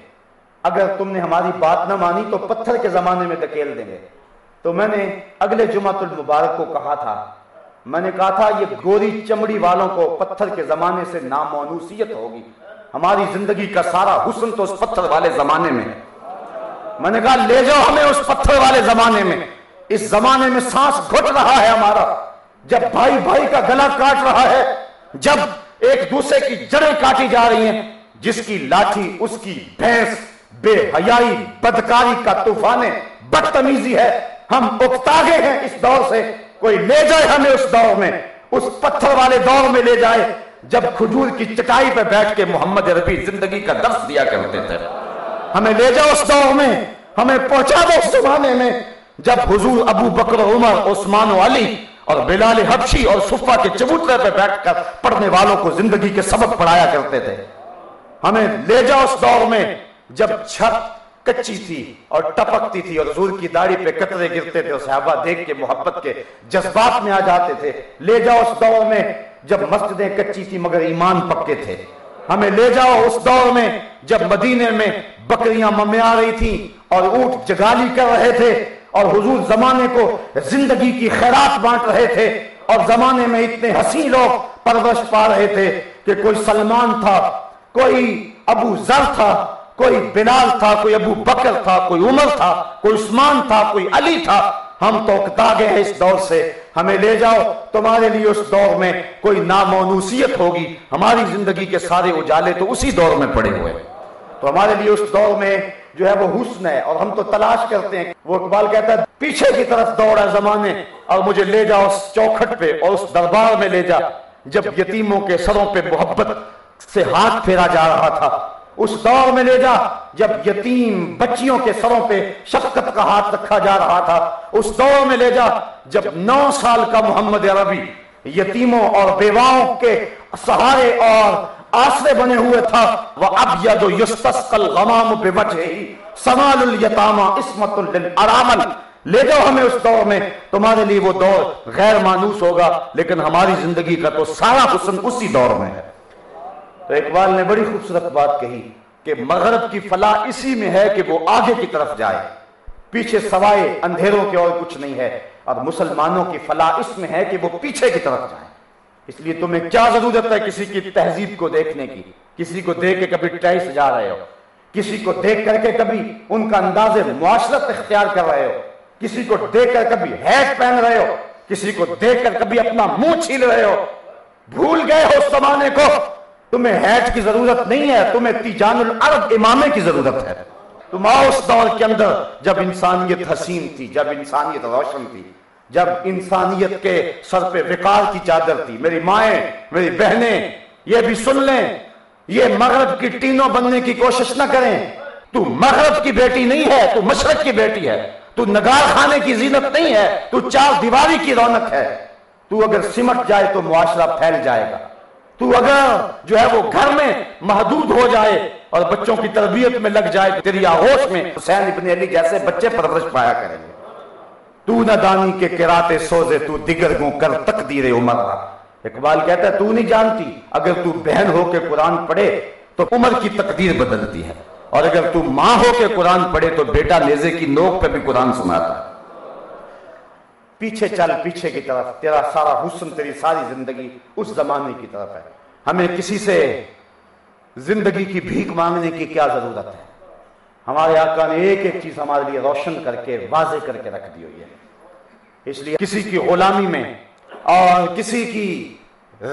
اگر تم نے ہماری بات نہ مانی تو پتھر کے زمانے میں دکیل دیں گے۔ تو میں نے اگلے جمعہ المبارک کو کہا تھا، میں نے کہا تھا، یہ گوری چمڑی والوں کو پتھر کے زمانے سے نامونوسیت ہوگی۔ ہماری زندگی کا سارا حسن تو اس پتھر والے زمانے میں میں نے کہا، لے جاؤ ہمیں اس پتھر والے زمانے میں۔ اس زمانے میں سانس گھٹ رہا ہے ہمارا۔ جب بھائی بھائی کا گلا کاٹ رہا ہے، جب ایک دوسرے کی جڑیں کاٹی جا رہی ہیں، جس کی لاٹھی، اس کی بھینس بے حیائی، بدکاری کا طوفان بدتمیزی ہے۔ ہم اکتا گئے ہیں اس دور سے، کوئی لے جائے ہمیں اس دور میں، اس پتھر والے دور میں لے جائے۔ جب کھجور کی چٹائی پہ بیٹھ کے محمد ربی زندگی کا درس دیا کرتے تھے، ہمیں لے جاؤ اس دور میں، ہمیں پہنچا دو اس زمانے میں۔ جب حضور ابو بکر، عمر، عثمان و علی اور بلال حبشی اور صفہ کے چبوترے پہ بیٹھ کر پڑھنے والوں کو زندگی کے سبق پڑھایا کرتے تھے۔ ہمیں لے جاؤ اس دور میں۔ جب چھت کچی تھی اور ٹپکتی تھی اور حضور کی داڑھی پہ قطرے گرتے تھے اور صحابہ دیکھ کے محبت کے جذبات میں آ جاتے تھے۔ لے جاؤ اس دور میں۔ جب مسجدیں کچی تھی مگر ایمان پکے تھے۔ ہمیں لے جاؤ اس دور میں۔ جب مدینے میں بکریاں ممیا رہی تھیں اور اونٹ جگالی کر رہے تھے۔ اور حضور زمانے کو زندگی کی خیرات بانٹ رہے تھے اور زمانے میں اتنے حسین لوگ پرورش پا رہے تھے کہ کوئی سلمان تھا، کوئی ابو ذر تھا، کوئی بلال تھا، کوئی ابو بکر تھا، کوئی عمر تھا، کوئی عثمان تھا، کوئی علی تھا۔ ہم تو اکتا گئے ہیں اس دور سے۔ ہمیں لے جاؤ، تمہارے لیے اس دور میں کوئی نامونوسیت ہوگی۔ ہماری زندگی کے سارے اجالے تو اسی دور میں پڑے ہوئے۔ تو ہمارے لیے اس دور میں جو ہے وہ حسن ہے اور ہم تو تلاش کرتے ہیں۔ وہ اقبال کہتا ہے، پیچھے کی طرف دوڑ ہے زمانے اور مجھے لے جا اس چوکھٹ پہ اور اس دربار میں لے جا۔ جب یتیموں کے سروں پہ محبت سے ہاتھ پھیرا جا رہا تھا، اس دور میں لے جا۔ جب یتیم بچیوں کے سروں پہ شفقت کا ہاتھ رکھا جا رہا تھا، اس دور میں لے جا۔ جب نو سال کا محمد عربی یتیموں اور بیواؤں کے سہارے اور آسرے بنے ہوئے تھا۔ وہ اب ید یستسقل غمام بوجہ سمال الیتاما اسمت للارامل۔ لے جاؤ ہمیں اس دور میں۔ تمہارے لیے وہ دور غیر مانوس ہوگا، لیکن ہماری زندگی کا تو سارا حسن اسی دور میں ہے۔ تو اقبال نے بڑی خوبصورت بات کہی کہ مغرب کی فلاح اسی میں ہے کہ وہ آگے کی طرف جائے۔ پیچھے سوائے اندھیروں کے اور کچھ نہیں ہے۔ اور مسلمانوں کی فلاح اس میں ہے کہ وہ پیچھے کی طرف جائیں اس لیے تمہیں کیا ضرورت ہے کسی کی تہذیب کو دیکھنے کی؟ کسی کو دیکھ کے کبھی ٹیس جا رہے ہو؟ کسی کو دیکھ کر کے کبھی ان کا انداز معاشرت اختیار کر رہے ہو؟ کسی کو دیکھ کر کبھی ہیٹ پہن رہے ہو؟ کسی کو دیکھ کر کبھی اپنا منہ چھیل رہے ہو؟ بھول گئے ہو اس زمانے کو؟ تمہیں ہیٹ کی ضرورت نہیں ہے، تمہیں تیجان العرب امامے کی ضرورت ہے۔ تم آؤ اس دور کے اندر جب انسانیت حسین تھی، جب انسانیت روشن تھی۔ جب انسانیت کے سر پہ وقار کی چادر تھی، میری مائیں، میری بہنیں، یہ بھی سن لیں، یہ مغرب کی ٹینوں بننے کی کوشش نہ کریں۔ تو مغرب کی بیٹی نہیں ہے، تو مشرق کی بیٹی ہے۔ تو نگار خانے کی زینت نہیں ہے، تو چار دیواری کی رونق ہے۔ تو اگر سمٹ جائے تو معاشرہ پھیل جائے گا۔ تو اگر جو ہے وہ گھر میں محدود ہو جائے اور بچوں کی تربیت میں لگ جائے تیری آغوش میں حسین ابن علی جیسے بچے پرورش پایا کریں گے۔ تو نہ دانی کے کراتے سوزے تو دیگر گوں کر تقدیر عمر۔ اقبال کہتا ہے، تو نہیں جانتی، اگر تو بہن ہو کے قرآن پڑھے تو عمر کی تقدیر بدلتی ہے۔ اور اگر تو ماں ہو کے قرآن پڑھے تو بیٹا نیزے کی نوک پہ بھی قرآن سناتا ہے۔ پیچھے چل پیچھے کی طرف، تیرا سارا حسن، تیری ساری زندگی اس زمانے کی طرف ہے۔ ہمیں کسی سے زندگی کی بھیک مانگنے کی کیا ضرورت ہے؟ ہمارے آقا نے ایک ایک چیز ہمارے لیے روشن کر کے واضح کر کے رکھ دی ہوئی ہے۔ اس لیے کسی کی غلامی میں اور کسی کی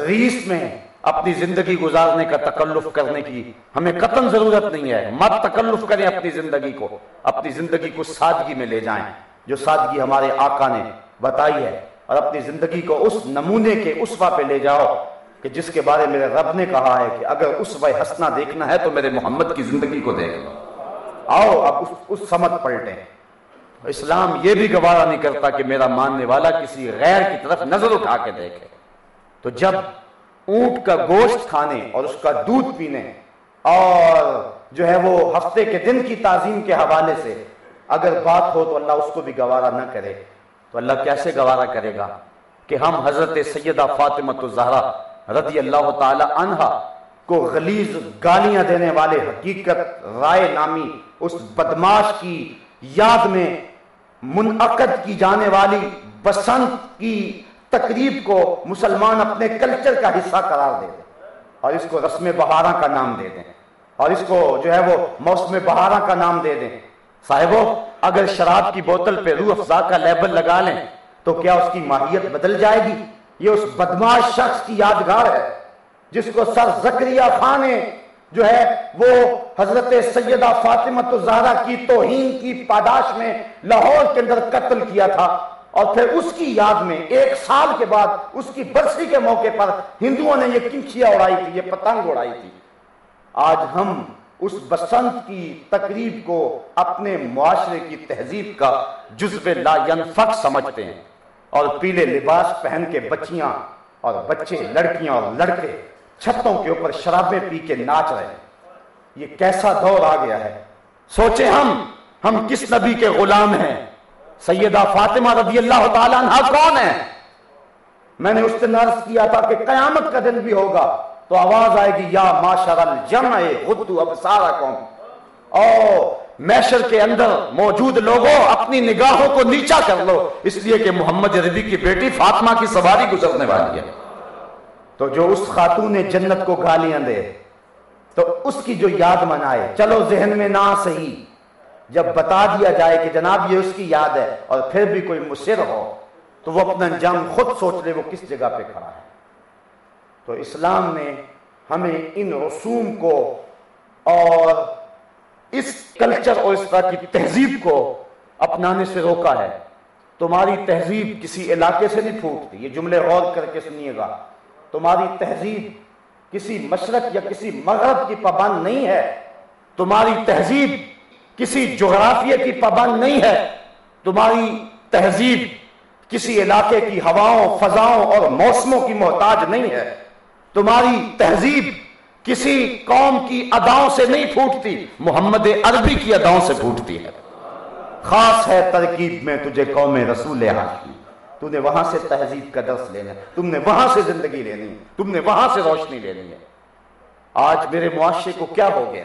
ریس میں اپنی زندگی گزارنے کا تکلف کرنے کی ہمیں قطن ضرورت نہیں ہے۔ مت تکلف کریں اپنی زندگی کو۔ اپنی زندگی کو سادگی میں لے جائیں۔ جو سادگی ہمارے آقا نے بتائی ہے اور اپنی زندگی کو اس نمونے کے اسوا پہ لے جاؤ کہ جس کے بارے میرے رب نے کہا ہے کہ اگر اس وے ہنسنا دیکھنا ہے تو میرے محمد کی زندگی کو دیکھ لو۔ آؤ اب اس, اس سمت پلٹیں۔ اسلام یہ بھی گوارا نہیں کرتا کہ میرا ماننے والا کسی غیر کی طرف نظر اٹھا کے دیکھے۔ تو جب اونٹ کا گوشت کھانے اور اس کا دودھ پینے اور جو ہے وہ ہفتے کے دن کی تعظیم کے حوالے سے اگر بات ہو تو اللہ اس کو بھی گوارا نہ کرے۔ تو اللہ کیسے گوارا کرے گا کہ ہم حضرت سیدہ فاطمہ زہرا رضی اللہ تعالی عنہ کو غلیظ گالیاں دینے والے حقیقت رائے نامی اس بدماش کی یاد میں منعقد کی جانے والی بسنت کی تقریب کو مسلمان اپنے کلچر کا حصہ قرار دے دیں اور اس کو رسم بہارا کا نام دے دیں اور اس کو جو ہے وہ موسم بہارا کا نام دے دیں۔ صاحبو، اگر شراب کی بوتل پہ روح افزا کا لیبل لگا لیں تو کیا اس کی ماہیت بدل جائے گی؟ یہ اس بدماش شخص کی یادگار ہے۔ جس کو سر زکریہ خان نے جو ہے وہ حضرت سیدہ فاطمہ زہرا کی توہین کی پاداش میں لاہور کے اندر قتل کیا تھا۔ اور پھر اس کی یاد میں ایک سال کے بعد اس کی برسی کے موقع پر ہندوؤں نے یہ کنچیا اڑائی تھی، یہ پتنگ اڑائی تھی۔ آج ہم اس بسنت کی تقریب کو اپنے معاشرے کی تہذیب کا جزو لا ینفق سمجھتے ہیں۔ اور پیلے لباس پہن کے بچیاں اور بچے لڑکیاں اور لڑکے چھتوں کے اوپر شرابیں پی کے ناچ رہے ہیں۔ یہ کیسا دور آ گیا ہے۔ سوچے ہم ہم کس نبی کے غلام ہیں؟ سیدہ فاطمہ رضی اللہ تعالیٰ عنہ کون ہے؟ میں نے اس سے نرس کیا تھا کہ قیامت کا دن بھی ہوگا، تو آواز آئے گی، یا معاشر الجمع غدو ابصارکم۔ او میشر کے اندر موجود لوگوں، اپنی نگاہوں کو نیچا کر لو۔ اس لیے کہ محمد ربی کی بیٹی فاطمہ کی سواری گزرنے والی ہے۔ تو جو اس خاتون جنت کو گالیاں دے، تو اس کی جو یاد منائے، چلو ذہن میں نہ صحیح، جب بتا دیا جائے کہ جناب یہ اس کی یاد ہے اور پھر بھی کوئی مصر ہو، تو وہ اپنا انجام خود سوچ لے، وہ کس جگہ پہ کھڑا ہے۔ تو اسلام نے ہمیں ان رسوم کو اور اس کلچر اور اس طرح کی تہذیب کو اپنانے سے روکا ہے۔ تمہاری تہذیب کسی علاقے سے نہیں پھوٹتی، یہ جملے غور کر کے سنیے گا۔ تمہاری تہذیب کسی مشرق یا کسی مغرب کی پابند نہیں ہے۔ تمہاری تہذیب کسی جغرافیہ کی پابند نہیں ہے۔ تمہاری تہذیب کسی علاقے کی ہواؤں، فضاؤں اور موسموں کی محتاج نہیں ہے۔ تمہاری تہذیب کسی قوم کی اداؤں سے نہیں پھوٹتی، محمد عربی کی اداؤں سے پھوٹتی ہے۔ خاص ہے ترکیب میں تجھے قوم رسول ہاشمی تو نے وہاں سے تہذیب کا درس لینا ہے تم نے وہاں سے زندگی لینی ہے۔ تم نے وہاں سے روشنی لینی ہے۔ آج میرے معاشرے کو کیا ہو گیا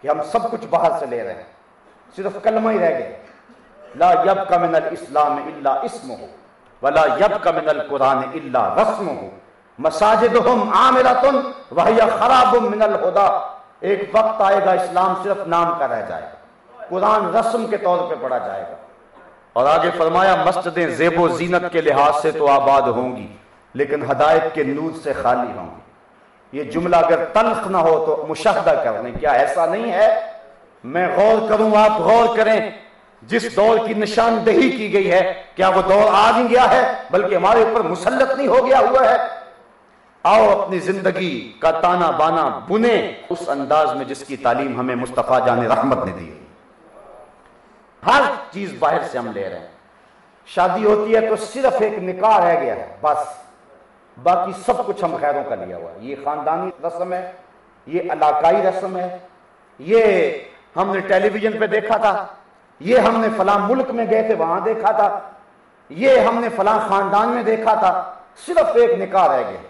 کہ ہم سب کچھ باہر سے لے رہے ہیں۔ صرف کلمہ ہی رہ گئے لا یبقى من الاسلام الا اسمه ولا يبقى من القرآن الا رسمه۔ مساجدهم عامرۃ خراب من الهدى ایک وقت آئے گا اسلام صرف نام کا رہ جائے گا۔ قرآن رسم کے طور پہ پڑھا جائے گا۔ اور آگے فرمایا، مسجدیں زیب و زینت کے لحاظ سے تو آباد ہوں گی، لیکن ہدایت کے نور سے خالی ہوں گی۔ یہ جملہ اگر تلخ نہ ہو تو مشاہدہ کرنے، کیا ایسا نہیں ہے؟ میں غور کروں، آپ غور کریں۔ جس دور کی نشاندہی کی گئی ہے، کیا وہ دور آ نہیں گیا ہے؟ بلکہ ہمارے اوپر مسلط نہیں ہو گیا ہوا ہے۔ آؤ اپنی زندگی کا تانا بانا بنے اس انداز میں جس کی تعلیم ہمیں مصطفیٰ جان رحمت نے دی۔ ہر چیز باہر سے ہم لے رہے ہیں۔ شادی ہوتی ہے تو صرف ایک نکاح رہ گیا ہے، بس۔ باقی سب کچھ ہم خیروں کا لیا ہوا ہے۔ یہ خاندانی رسم ہے، یہ علاقائی رسم ہے۔ یہ ہم نے ٹیلی ویژن پہ دیکھا تھا۔ یہ ہم نے فلاں ملک میں گئے تھے، وہاں دیکھا تھا۔ یہ ہم نے فلاں خاندان میں دیکھا تھا۔ صرف ایک نکاح رہ گیا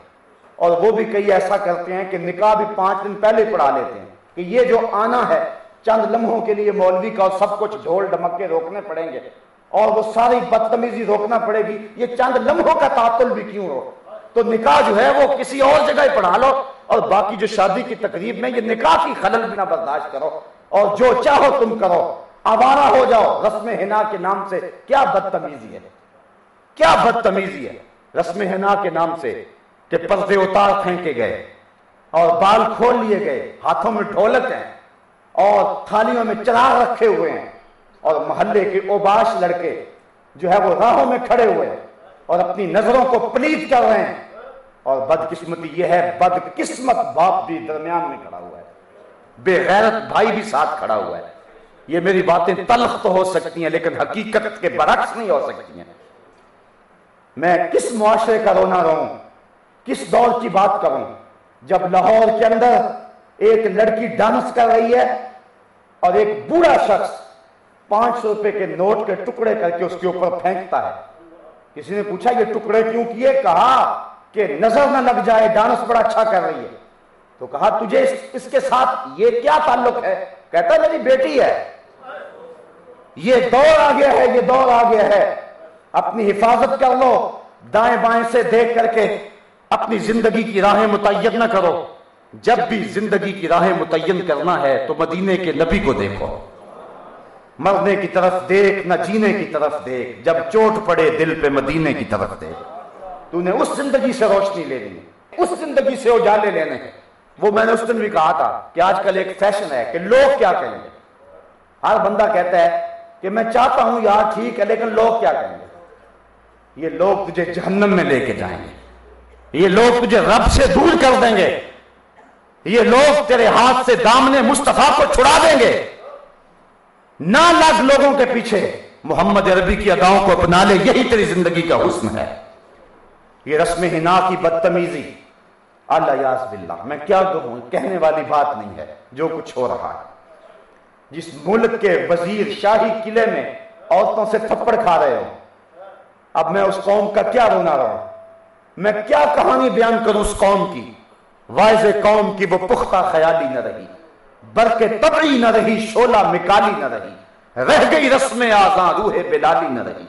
اور وہ بھی کئی ایسا کرتے ہیں کہ نکاح بھی پانچ دن پہلے پڑھا لیتے ہیں کہ یہ جو آنا ہے چند لمحوں کے لیے مولوی کا اور سب کچھ ڈھول ڈمکے روکنے پڑیں گے اور وہ ساری بدتمیزی روکنا پڑے گی یہ چند لمحوں کا تعطل بھی کیوں ہو؟ تو نکاح جو ہے وہ کسی اور جگہ پڑھا لو اور باقی جو شادی کی تقریب میں یہ نکاح کی خلل بھی نہ برداشت کرو اور جو چاہو تم کرو۔ آوارہ ہو جاؤ۔ رسم ہنا کے نام سے۔ کیا بدتمیزی ہے؟ کیا بدتمیزی ہے؟ رسم ہنا کے نام سے کہ پردے اتار پھینکے گئے اور بال کھول لیے گئے۔ ہاتھوں میں ڈھولک ہیں اور تھالیوں میں چراغ رکھے ہوئے ہیں اور محلے کے اوباش لڑکے جو ہے وہ راہوں میں کھڑے ہوئے ہیں اور اپنی نظروں کو پلیت کر رہے ہیں اور بدقسمتی یہ ہے، بدقسمت باپ بھی درمیان میں کھڑا ہوا ہے۔ بے غیرت بھائی بھی ساتھ کھڑا ہوا ہے۔ یہ میری باتیں تلخ تو ہو سکتی ہیں، لیکن حقیقت کے برعکس نہیں ہو سکتی ہیں۔ میں کس معاشرے کا رونا رہوں؟ کس دور کی بات کروں؟ جب لاہور کے اندر ایک لڑکی ڈانس کر رہی ہے اور ایک بوڑھا شخص پانچ سو روپے کے نوٹ کے ٹکڑے کر کے اس کے اوپر پھینکتا ہے۔ کسی نے پوچھا یہ ٹکڑے کیوں کیے؟ کہا کہ نظر نہ لگ جائے، ڈانس بڑا اچھا کر رہی ہے۔ تو کہا، تجھے اس کے ساتھ یہ کیا تعلق ہے؟ کہتا، میری بیٹی ہے۔ یہ دور آ گیا ہے، یہ دور آ گیا ہے۔ اپنی حفاظت کر لو۔ دائیں بائیں سے دیکھ کر کے اپنی زندگی کی راہیں متعین نہ کرو۔ جب بھی زندگی کی راہیں متعین کرنا ہے تو مدینے کے نبی کو دیکھو۔ مرنے کی طرف دیکھ، نہ جینے کی طرف دیکھ۔ جب چوٹ پڑے دل پہ مدینے کی طرف دیکھ۔ تو نے اس زندگی سے روشنی لے لی، اس زندگی سے اجالے لینے۔ ہیں وہ میں نے اس دن بھی کہا تھا کہ آج کل ایک فیشن ہے کہ لوگ کیا کہیں گے۔ ہر بندہ کہتا ہے کہ میں چاہتا ہوں یار ٹھیک ہے، لیکن لوگ کیا کہیں گے؟ یہ لوگ تجھے جہنم میں لے کے جائیں گے۔ یہ لوگ تجھے رب سے دور کر دیں گے۔ یہ لوگ تیرے ہاتھ سے دامنے مصطفیٰ کو چھڑا دیں گے۔ نہ لاکھ لوگوں کے پیچھے محمد عربی کی اداؤں کو اپنا لے، یہی تیری زندگی کا حسن ہے۔ یہ رسم ہنا کی بدتمیزی۔ اللہ یاز باللہ، میں کیا کہوں؟ کہنے والی بات نہیں ہے، جو کچھ ہو رہا ہے۔ جس ملک کے وزیر شاہی قلعے میں عورتوں سے تھپڑ کھا رہے ہو اب میں اس قوم کا کیا رونا رہا ہوں؟ میں کیا کہانی بیان کروں اس قوم کی؟ واضح قوم کی وہ پختہ خیالی نہ رہی برق طبعی نہ رہی شولہ مکالی نہ رہی، رہ گئی رسم آزاں روح بلالی نہ رہی،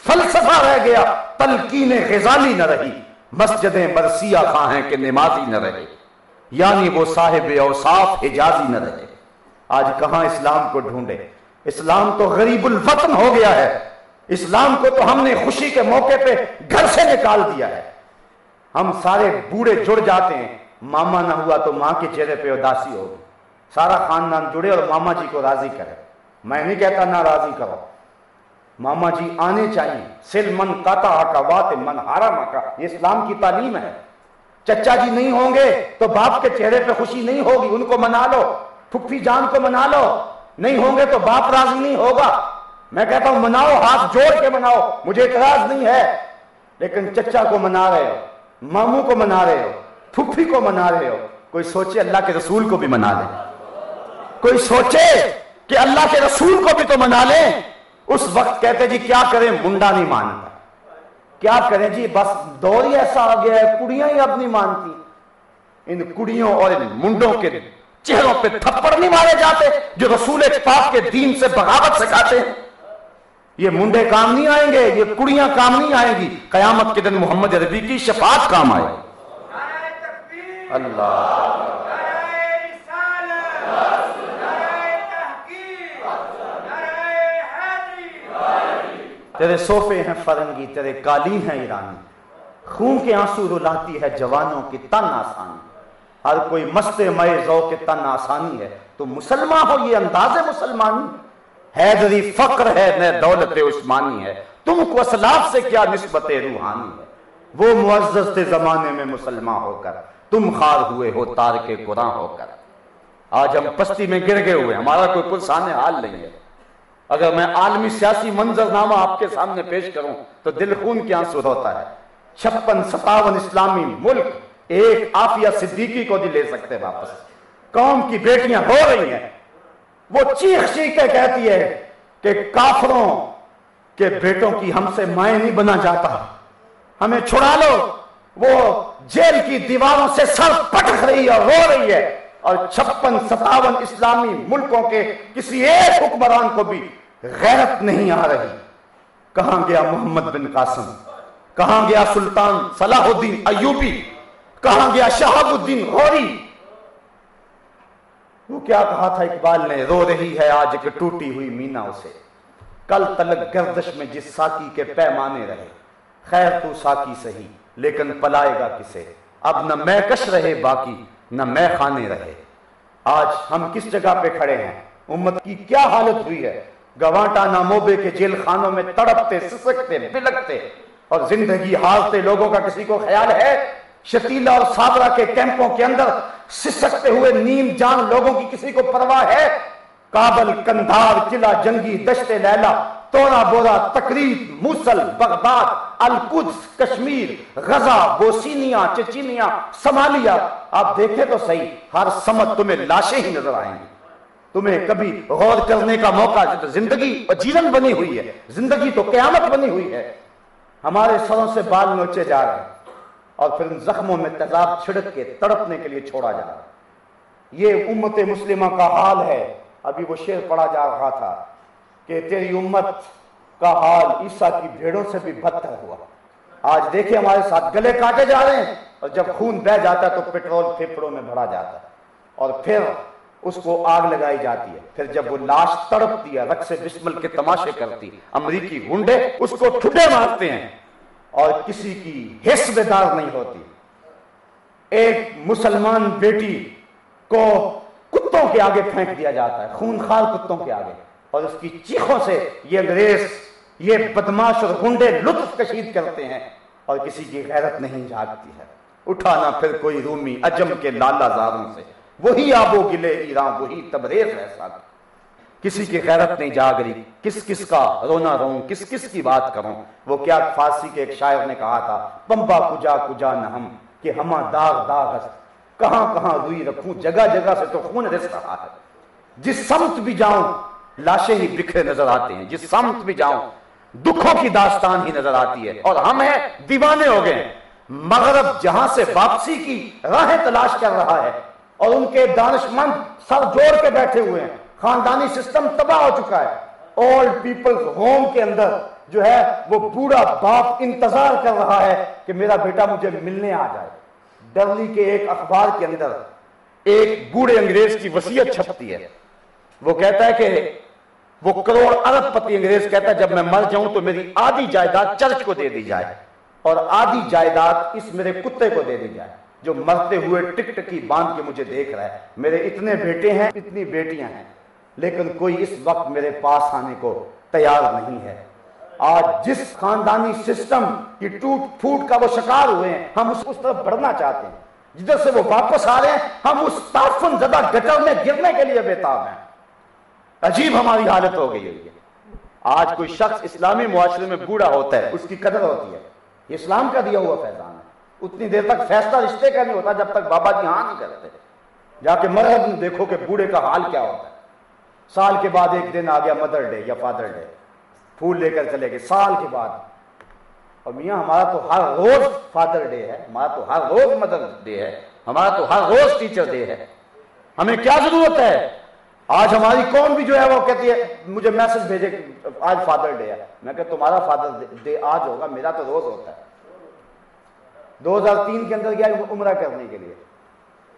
فلسفہ رہ گیا، تلقین غزالی نہ رہی، مسجدیں مرسیہ خواہیں کہ نمازی نہ رہے یعنی وہ صاحب اوصاف حجازی نہ رہے۔ آج کہاں اسلام کو ڈھونڈے؟ اسلام تو غریب الوطن ہو گیا ہے، اسلام کو تو ہم نے خوشی کے موقع پہ گھر سے نکال دیا ہے۔ ہم سارے بوڑھے جڑ جاتے ہیں ماما نہ ہوا تو ماں کے چہرے پہ اداسی ہوگی۔ سارا خاندان جڑے اور ماما جی کو راضی کرے۔ میں نہیں کہتا نہ راضی کرو۔ ماما جی آنے چاہیے۔ سل من کاتا آکا وات من ہارا مکا یہ اسلام کی تعلیم ہے۔ چچا جی نہیں ہوں گے تو باپ کے چہرے پہ خوشی نہیں ہوگی۔ ان کو منا لو۔ پھپھی جان کو منا لو۔ نہیں ہوں گے تو باپ راضی نہیں ہوگا۔ میں کہتا ہوں مناؤ، ہاتھ جوڑ کے مناؤ۔ مجھے اعتراض نہیں ہے۔ لیکن چچا کو منا رہے ہو۔ ماموں کو منا رہے ہو۔ پھپھی کو منا رہے ہو۔ کوئی سوچے اللہ کے رسول کو بھی منا لے۔ کوئی سوچے کہ اللہ کے رسول کو بھی تو منا لے۔ اس وقت کہتے جی کیا کریں، منڈا نہیں مانتا۔ کیا کریں جی بس دور ہی ایسا آ گیا ہے، کڑیاں ہی اب نہیں مانتی۔ ان کڑیوں اور ان منڈوں کے چہروں پہ تھپڑ نہیں مارے جاتے، جو رسول پاک کے دین سے بغاوت سکھاتے ہیں۔ یہ منڈے کام نہیں آئیں گے، یہ کڑیاں کام نہیں آئیں گی۔ قیامت کے دن محمد عربی کی شفاعت کام آئے۔ اللہ۔ تیرے صوفے ہیں فرنگی، تیرے کالی ہیں ایرانی۔ خون کے آنسو رلاتی ہے جوانوں کی تن آسانی۔ ہر کوئی مست مئے ذوق تن آسانی ہے۔ تو مسلمان ہو، یہ انداز مسلمانی۔ حیدری فقر ہے نہ دولت عثمانی ہے۔ تم کو اسلاف سے کیا نسبت روحانی ہے؟ وہ معزز تھے زمانے میں مسلمان ہو کر۔ تم خار ہوئے ہو تار کے قرآن ہو کر۔ آج ہم پستی میں گر گئے ہوئے، ہمارا کوئی پرسان حال نہیں ہے۔ اگر میں عالمی سیاسی منظر نامہ آپ کے سامنے پیش کروں، تو دل خون کی آنسو ہوتا ہے۔ چھپن ستاون اسلامی ملک ایک آفیہ صدیقی کو نہیں لے سکتے واپس۔ قوم کی بیٹیاں ہو رہی ہیں۔ وہ چیخ چیخ کے کہتی ہے کہ کافروں کے بیٹوں کی ہم سے مائیں نہیں بنا جاتا۔ ہمیں چھڑا لو۔ وہ جیل کی دیواروں سے سر پٹک رہی ہے رو رہی ہے اور چھپن ستاون اسلامی ملکوں کے کسی ایک حکمران کو بھی غیرت نہیں آ رہی۔ کہاں گیا محمد بن قاسم؟ کہاں گیا سلطان صلاح الدین ایوبی؟ کہاں گیا شہاب الدین غوری؟ وہ کیا کہا تھا اقبال نے؟ رو رہی ہے آج ایک ٹوٹی ہوئی مینا اسے۔ کل تلک گردش میں جس ساکی کے پیمانے رہے۔ خیر تو ساکی سہی لیکن پلائے گا کسے؟ اب نہ میں کش رہے، باقی نہ میں خانے رہے۔ آج ہم کس جگہ پہ کھڑے ہیں؟ امت کی کیا حالت ہوئی ہے؟ گوانٹا ناموبے کے جیل خانوں میں تڑپتے، سسکتے بلکتے اور زندگی حالتے لوگوں کا کسی کو خیال ہے؟ شتیلا اور سابرہ کے کیمپوں کے اندر سسکتے ہوئے نیم جان لوگوں کی کسی کو پرواہ ہے؟ کابل، کندھار، قلعہ، جنگی، دشت لیلا توڑا بورا تقریب، Mosul, Baghdad, Al Quds, Kashmir, Gaza Bosnia Chechnya Somalia آپ دیکھیں تو صحیح، ہر سمت تمہیں لاشیں ہی نظر آئیں گی۔ تمہیں کبھی غور کرنے کا موقع زندگی جیون بنی ہوئی ہے، زندگی تو قیامت بنی ہوئی ہے۔ ہمارے سروں سے بال نوچے جا رہے ہیں اور پھر ان زخموں میں تذاب چھڑک کے تڑپنے کے لیے چھوڑا جا رہا ہے۔ یہ امت مسلمہ کا حال ہے۔ ابھی وہ شعر پڑا جا رہا تھا۔ کہ تیری امت کا حال عیسیٰ کی بھیڑوں سے بھی بدتر ہوا۔ آج دیکھیں ہمارے ساتھ گلے کاٹے جا رہے ہیں اور جب خون بہ جاتا ہے تو پٹرول پھیپڑوں میں بھرا جاتا ہے اور پھر اس کو آگ لگائی جاتی ہے۔ پھر جب وہ لاش تڑپتی ہے، رقص بسمل کے تماشے کرتی، امریکی گنڈے اس کو ٹھٹے مارتے ہیں اور کسی کی حص دار نہیں ہوتی۔ ایک مسلمان بیٹی کو کتوں کے آگے پھینک دیا جاتا ہے؟ خون خال کتوں کے آگے؟ اور اس کی چیخوں سے یہ انگریز، یہ بدماش اور گنڈے لطف کشید کرتے ہیں اور کسی کی غیرت نہیں جاگتی ہے۔ اٹھانا پھر کوئی رومی اجم کے لالا زاروں سے۔ وہی آبو گلے ایران، وہی تبریز ہے ساتھ۔ کسی کی غیرت نہیں جاگ رہی۔ کس کس کا رونا رہوں، کس کس کی بات کروں؟ وہ کیا فارسی کے ایک شاعر نے کہا تھا، پمبا کجا کجا نہ ہم، کہ ہما داغ داغ کہاں کہاں روئی رکھوں، جگہ جگہ سے تو خون رس رہا ہے۔ جس سمت بھی جاؤں لاشیں ہی بکھرے نظر آتے ہیں، جس سمت بھی جاؤں، دکھوں کی داستان ہی نظر آتی ہے۔ اور ہم ہیں دیوانے ہو گئے مغرب جہاں سے واپسی کی راہیں تلاش کر رہا ہے اور ان کے دانش مند سر جوڑ کے بیٹھے ہوئے ہیں۔ خاندانی سسٹم تباہ ہو چکا ہے۔ اولڈ پیپل ہوم کے اندر جو ہے، وہ بوڑھا باپ انتظار کر رہا ہے کہ میرا بیٹا مجھے ملنے آ جائے۔ ڈرلی کے ایک اخبار کے اندر ایک بوڑھے انگریز کی وسیعت چھپتی ہے۔ وہ کہتا ہے کہ وہ کروڑ ارب پتی انگریز کہتا ہے، جب میں مر جاؤں تو میری آدھی جائیداد چرچ کو دے دی جائے اور آدھی جائیداد اس میرے کتے کو دے دی جائے جو مرتے ہوئے ٹک ٹکی باندھ کے مجھے دیکھ رہا ہے۔ میرے اتنے بیٹے ہیں، اتنی بیٹیاں ہیں، لیکن کوئی اس وقت میرے پاس آنے کو تیار نہیں ہے۔ آج جس خاندانی سسٹم کی ٹوٹ پھوٹ کا وہ شکار ہوئے ہیں، ہم اس اس طرف بڑھنا چاہتے ہیں۔ جدھر سے وہ واپس آ رہے ہیں، ہم اس تعفن زدہ گٹر میں گرنے کے لیے بےتاب ہیں۔ عجیب ہماری حالت ہو گئی ہے۔ آج کوئی شخص اسلامی معاشرے میں بوڑھا ہوتا ہے، اس کی قدر ہوتی ہے۔ یہ اسلام کا دیا ہوا فیضان ہے۔ اتنی دیر تک فیصلہ رشتے کا نہیں ہوتا جب تک بابا جی ہاں نہیں کرتے۔ جا کے مرحب دیکھو کہ بوڑھے کا حال کیا ہوتا ہے۔ سال کے بعد ایک دن آ گیا مدر ڈے یا فادر ڈے۔ پھول لے کر چلے گئے۔ سال کے بعد۔ اور میاں، ہمارا تو ہر روز فادر ڈے ہے، ہمارا تو ہر روز مدر ڈے ہے، ہمارا تو ہر روز ٹیچر ڈے ہے۔ ہمیں کیا ضرورت ہے؟ آج ہماری کون بھی جو ہے وہ کہتی ہے، مجھے میسج بھیجے آج فادر ڈے ہے۔ میں کہ تمہارا فادر ڈے آج ہوگا، میرا تو روز ہوتا ہے۔ دو ہزار تین کے اندر گیا عمرہ کرنے کے لیے۔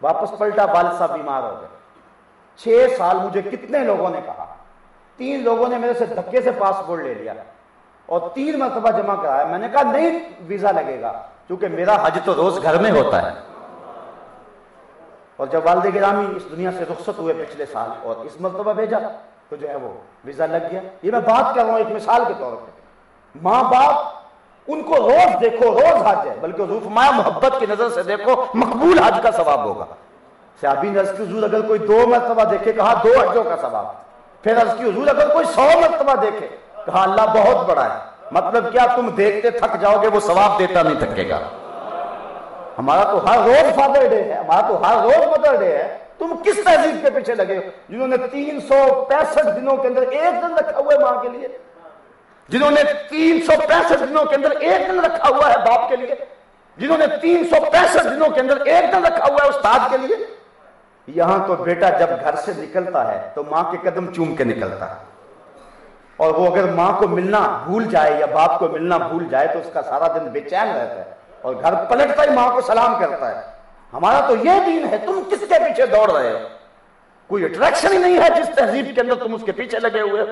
واپس پلٹا، والد صاحب بیمار ہو گئے۔ چھ سال مجھے کتنے لوگوں نے کہا۔ تین لوگوں نے میرے سے دھکے سے پاسپورٹ لے لیا۔ اور تین مرتبہ جمع کرایا۔ میں نے کہا، نہیں ویزا لگے گا، کیونکہ میرا حج تو روز گھر میں ہوتا ہے۔ اور جب والد گرامی اس دنیا سے رخصت ہوئے پچھلے سال اور اس مرتبہ بھیجا، تو جو ہے وہ ویزا لگ گیا۔ یہ میں بات کر رہا ہوں ایک مثال کے طور پہ ماں باپ، ان کو روز دیکھو، روز حج ہے، بلکہ حضور فرمایا، محبت کی نظر سے دیکھو، مقبول حج کا ثواب ہوگا۔ صحابی نے عرض کی، حضور اگر کوئی دو مرتبہ دیکھے، کہا دو حجوں کا ثواب۔ پھر عرض کی، حضور اگر کوئی سو مرتبہ دیکھے، کہا اللہ بہت بڑا ہے۔ مطلب کیا تم دیکھتے تھک جاؤ گے، وہ ثواب دیتا نہیں تھکے گا۔ ہمارا تو ہر روز فادر ڈے ہے، ہمارا تو ہر روز مدر ڈے ہے۔ تم کس تہذیب کے پیچھے لگے ہو؟ جنہوں نے تین سو پینسٹھ دنوں کے اندر ایک دن رکھا ہوا ہے ماں کے لیے۔ جنہوں نے تین سو پینسٹھ دنوں کے اندر ایک دن رکھا ہوا ہے باپ کے لیے۔ جنہوں نے تین سو پینسٹھ دنوں کے اندر ایک دن رکھا ہوا ہے استاد کے لیے۔ یہاں تو بیٹا جب گھر سے نکلتا ہے تو ماں کے قدم چوم کے نکلتا ہے۔ اور وہ اگر ماں کو ملنا بھول جائے یا باپ کو ملنا بھول جائے تو اس کا سارا دن بے چین رہتا ہے۔ اور گھر پلٹتا ہی ماں کو سلام کرتا ہے۔ ہمارا تو یہ دین ہے، تم کس کے پیچھے دوڑ رہے ہو؟ کوئی اٹریکشن ہی نہیں ہے جس تہذیب کے اندر تم اس کے پیچھے لگے ہوئے ہو۔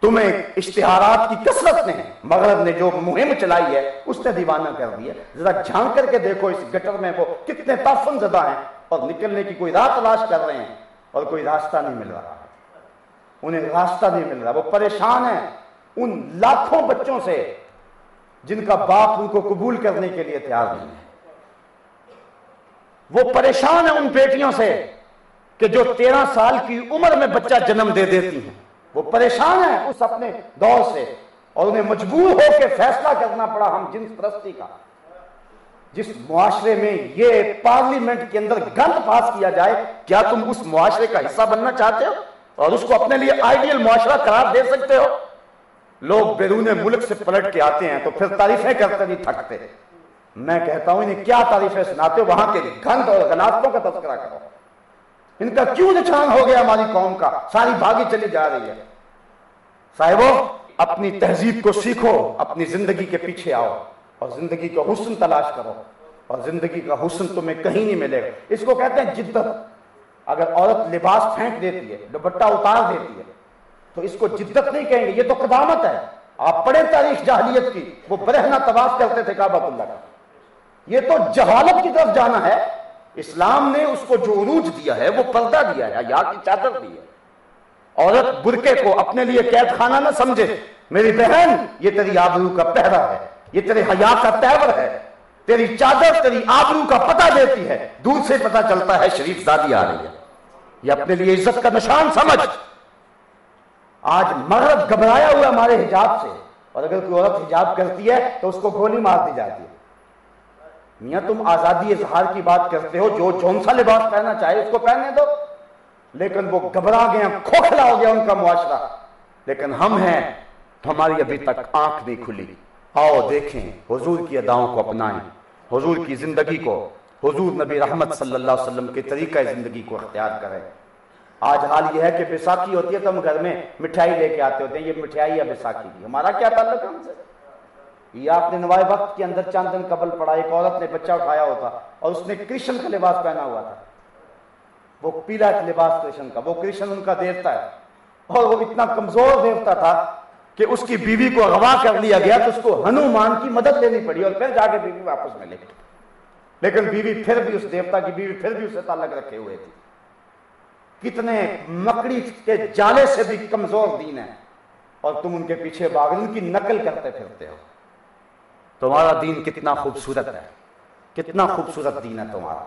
تمہیں اشتہارات کی کثرت نے مغرب نے جو مہم چلائی ہے، اس نے دیوانہ کر دیا ذرا جھانک کر کے دیکھو اس گٹر میں وہ کتنے تافن زدہ ہیں اور نکلنے کی کوئی راہ تلاش کر رہے ہیں اور کوئی راستہ نہیں مل رہا۔ انہیں راستہ نہیں مل رہا، وہ پریشان ہیں۔ ان لاکھوں بچوں سے جن کا باپ ان کو قبول کرنے کے لیے تیار نہیں ہے۔ وہ پریشان ہے ان بیٹیوں سے کہ جو تیرہ سال کی عمر میں بچہ جنم دے دیتی ہیں۔ وہ پریشان ہے اس اپنے دور سے اور انہیں مجبور ہو کے فیصلہ کرنا پڑا ہم جنس پرستی کا۔ جس معاشرے میں یہ پارلیمنٹ کے اندر گند پاس کیا جائے، کیا تم اس معاشرے کا حصہ بننا چاہتے ہو؟ اور اس کو اپنے لیے آئیڈیل معاشرہ قرار دے سکتے ہو؟ لوگ بیرون ملک سے پلٹ کے آتے ہیں تو پھر تعریفیں کرتے نہیں، تھکتے۔ میں کہتا ہوں انہیں کیا تعریفیں سناتے ہو؟ وہاں کے گند اور غلافتوں کا تذکرہ کرو۔ ان کا کیوں نچان ہو گیا ہماری قوم کا؟ ساری بھاگی چلی جا رہی ہے۔ صاحبو، اپنی تہذیب کو سیکھو، اپنی زندگی کے پیچھے آؤ اور زندگی کا حسن تلاش کرو۔ اور زندگی کا حسن تمہیں کہیں نہیں ملے۔ گا اس کو کہتے ہیں جدت۔ اگر عورت لباس پھینک دیتی ہے، دوپٹہ اتار دیتی ہے تو اس کو جدت نہیں کہیں گے، یہ تو قدامت ہے۔ آپ پڑھیں تاریخ جہلیت کی، وہ برہنہ طواف کرتے تھے کعبۃ اللہ کا۔ یہ تو جہالت کی طرف جانا ہے۔ اسلام نے اس کو جو عروج دیا ہے، وہ پردہ دیا ہے یا کی چادر دی ہے۔ عورت برکے کو اپنے لیے قید خانہ نہ سمجھے۔ میری بہن، یہ تیری آبرو کا پہرا ہے۔ یہ تیرے حیا کا تیور ہے۔ تیری چادر تیری آبرو کا پتہ دیتی ہے۔ دور سے پتہ چلتا ہے شریف زادی آ رہی ہے۔ یہ اپنے لیے عزت کا نشان سمجھ۔ آج مرد گھبرایا ہوا ہمارے حجاب سے۔ اور اگر کوئی عورت حجاب کرتی ہے تو اس کو گولی مار دی جاتی ہے۔ میاں، تم آزادی اظہار کی بات کرتے ہو، جو جون سا لباس پہننا چاہے اس کو پہننے دو۔ لیکن وہ گھبرا گیا، کھوکھلا ہو گیا ان کا معاشرہ۔ لیکن ہم ہیں، تو ہماری ابھی تک آنکھ نہیں کھلی۔ آؤ دیکھیں، حضور کی اداؤں کو اپنائیں۔ حضور کی زندگی کو، حضور نبی رحمت صلی اللہ علیہ وسلم کے طریقہ زندگی کو اختیار کریں۔ آج حال یہ ہے کہ بیساکھی ہوتی ہے تو ہم گھر میں مٹھائی لے کے آتے ہوتے ہیں، یہ مٹھائی ہے بیساکھی کی ہمارا کیا تعلق ہے ہم سے؟ یہ آپ نے نوائے وقت کے اندر چند دن قبل پڑا ایک عورت نے بچہ اٹھایا ہوتا اور اس نے کرشن کا لباس پہنا ہوا تھا۔ وہ پیلا لباس کرشن کا، وہ کرشن ان کا دیوتا ہے۔ اور وہ اتنا کمزور دیوتا تھا کہ اس کی بیوی کو اغوا کر لیا گیا تو اس کو ہنومان کی مدد لینی پڑی اور پھر جا کے بیوی واپس ملے۔ لیکن بیوی پھر بھی اس دیوتا کی، بیوی پھر بھی اسے تعلق رکھے ہوئے تھی۔ کتنے مکڑی کے جالے سے بھی کمزور دین ہے اور تم ان کے پیچھے باغ ان کی نقل کرتے پھرتے ہو۔ تمہارا دین کتنا خوبصورت ہے، کتنا خوبصورت دین ہے تمہارا۔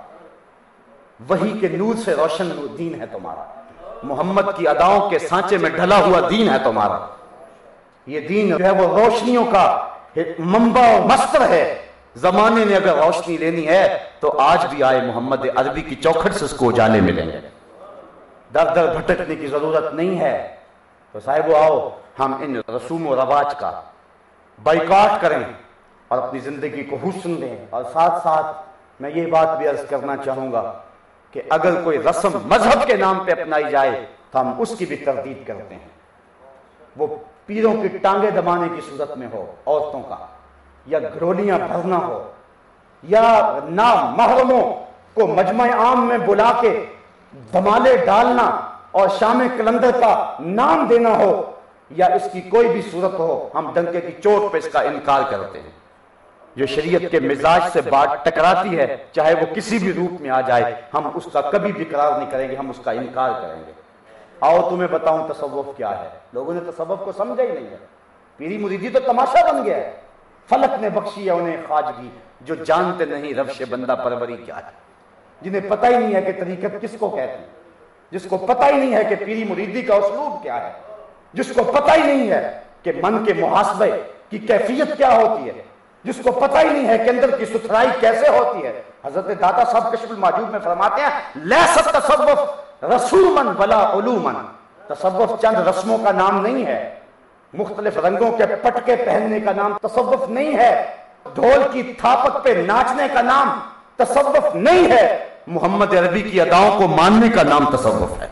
وہی کے نور سے روشن دین ہے تمہارا۔ محمد کی اداؤں کے سانچے میں ڈھلا ہوا دین ہے تمہارا۔ یہ دین جو ہے وہ روشنیوں کا منبع اور مستر ہے۔ زمانے نے اگر روشنی لینی ہے تو آج بھی آئے محمد عربی کی چوکھٹ سے اس کو اجالے ملیں گے۔ در در بھٹکنے کی ضرورت نہیں ہے۔ تو صاحب آؤ، ہم ان رسوم و رواج کا بائیکاٹ کریں اور اپنی زندگی کو حسن دیں۔ اور ساتھ ساتھ میں یہ بات بھی عرض کرنا چاہوں گا کہ اگر کوئی رسم مذہب کے نام پہ اپنائی جائے تو ہم اس کی بھی تردید کرتے ہیں۔ وہ پیروں کی ٹانگیں دبانے کی صورت میں ہو، عورتوں کا، یا گھرولیاں بھرنا ہو، یا نہ محرموں کو مجمع عام میں بلا کے دمالے ڈالنا اور شام کلندر کا نام دینا ہو یا اس کی کوئی بھی صورت ہو، ہم ڈنکے کی چوٹ پہ اس کا انکار کرتے ہیں۔ جو شریعت کے مزاج سے بات ٹکراتی ہے، چاہے وہ کسی بھی روپ میں آ جائے، ہم اس کا کبھی بھی قرار نہیں کریں گے، ہم اس کا انکار کریں گے۔ آؤ تمہیں بتاؤں تصوف کیا ہے۔ لوگوں نے تصوف کو سمجھا ہی نہیں ہے۔ پیری مریدی تو تماشا بن گیا ہے۔ فلک نے بخشی ہے انہیں خواجگی، جو جانتے نہیں روش بندہ پروری کیا ہے۔ جنہیں پتہ ہی نہیں ہے کہ طریقت کس کو کہتی جس کو پتہ ہی نہیں ہے کہ پیری مریدی کا اسلوب کیا ہے۔ جس کو پتہ ہی نہیں ہے کہ من کے محاسبے کی کیفیت کیا ہوتی ہے۔ جس کو پتہ ہی نہیں ہے کہ اندر کی ستھرائی کیسے ہوتی ہے۔ حضرت داتا صاحب کشف الماجود میں فرماتے ہیں لیست تصوف رسومن بلا علومن تصوف چند رسموں کا نام نہیں ہے۔ مختلف رنگوں کے پٹکے پہننے کا نام تصوف نہیں ہے۔ ڈھول کی تھاپک پہ ناچنے کا نام تصوف نہیں ہے۔ محمد عربی کی اداؤں کو ماننے کا نام تصوف ہے۔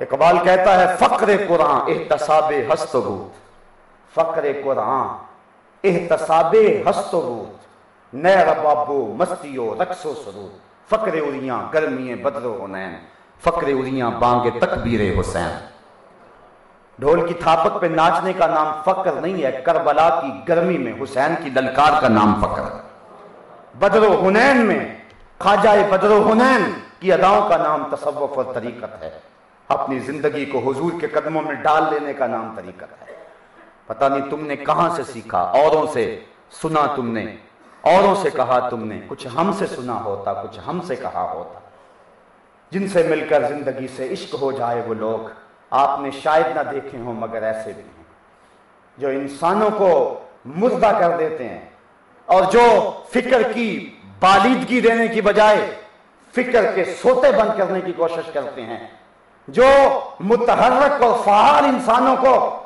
اقبال کہتا ہے، فقر قرآن، احتساب ہست فقر قرآن، احتساب ہست و رود۔ نیر بابو مستیو رقص و سرود۔ فقر اریاں گرمیاں بدر و حنین۔ فقر اریاں بانگ تکبیر حسین۔ ڈھول کی تھاپک پہ ناچنے کا نام فقر نہیں ہے، کربلا کی گرمی میں حسین کی للکار کا نام فقر۔ بدر و حنین میں خواجہ بدر حنین کی اداؤں کا نام تصوف اور طریقت ہے۔ اپنی زندگی کو حضور کے قدموں میں ڈال لینے کا نام طریقت ہے۔ پتہ نہیں تم نے کہاں سے سیکھا۔ اوروں سے سنا تم نے۔ اوروں سے کہا تم نے۔ کچھ ہم سے سنا ہوتا، کچھ ہم سے کہا ہوتا۔ جن سے مل کر زندگی سے عشق ہو جائے وہ لوگ، آپ نے شاید نہ دیکھے ہوں، مگر ایسے بھی ہیں۔ جو انسانوں کو مردہ کر دیتے ہیں اور جو فکر کی بالیدگی دینے کی بجائے فکر کے سوتے بند کرنے کی کوشش کرتے ہیں۔ جو متحرک اور فعال انسانوں کو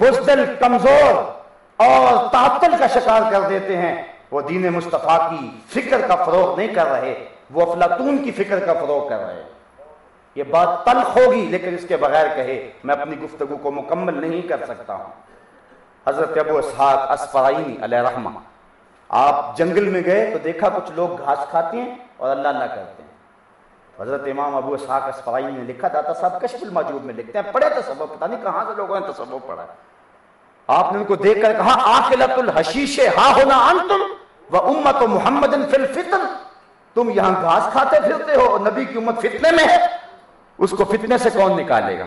بزدل، کمزور اور تعطل کا شکار کر دیتے ہیں، وہ دین مصطفیٰ کی فکر کا فروغ نہیں کر رہے، وہ افلاطون کی فکر کا فروغ کر رہے۔ یہ بات تلخ ہوگی، لیکن اس کے بغیر کہے، میں اپنی گفتگو کو مکمل نہیں کر سکتا ہوں۔ حضرت ابو اسحاق اسفرائنی علیہ رحمہ۔ آپ جنگل میں گئے تو دیکھا کچھ لوگ گھاس کھاتے ہیں اور اللہ اللہ کرتے ہیں۔ حضرت امام ابو اسحاق اسفرائنی نے لکھا، داتا صاحب کشف الموجود میں لکھتے ہیں، پڑھے تصور پتہ نہیں کہاں سے لوگوں نے تصور پڑھا۔ آپ نے ان کو دیکھ کر کہا آخلت الحشیش ہا ہونا انتم و امت و محمد فی الفتن۔ تم یہاں گھاس کھاتے پھرتے ہو اور نبی کی امت فتنے میں ہے۔ اس کو فتنے سے کون نکالے گا؟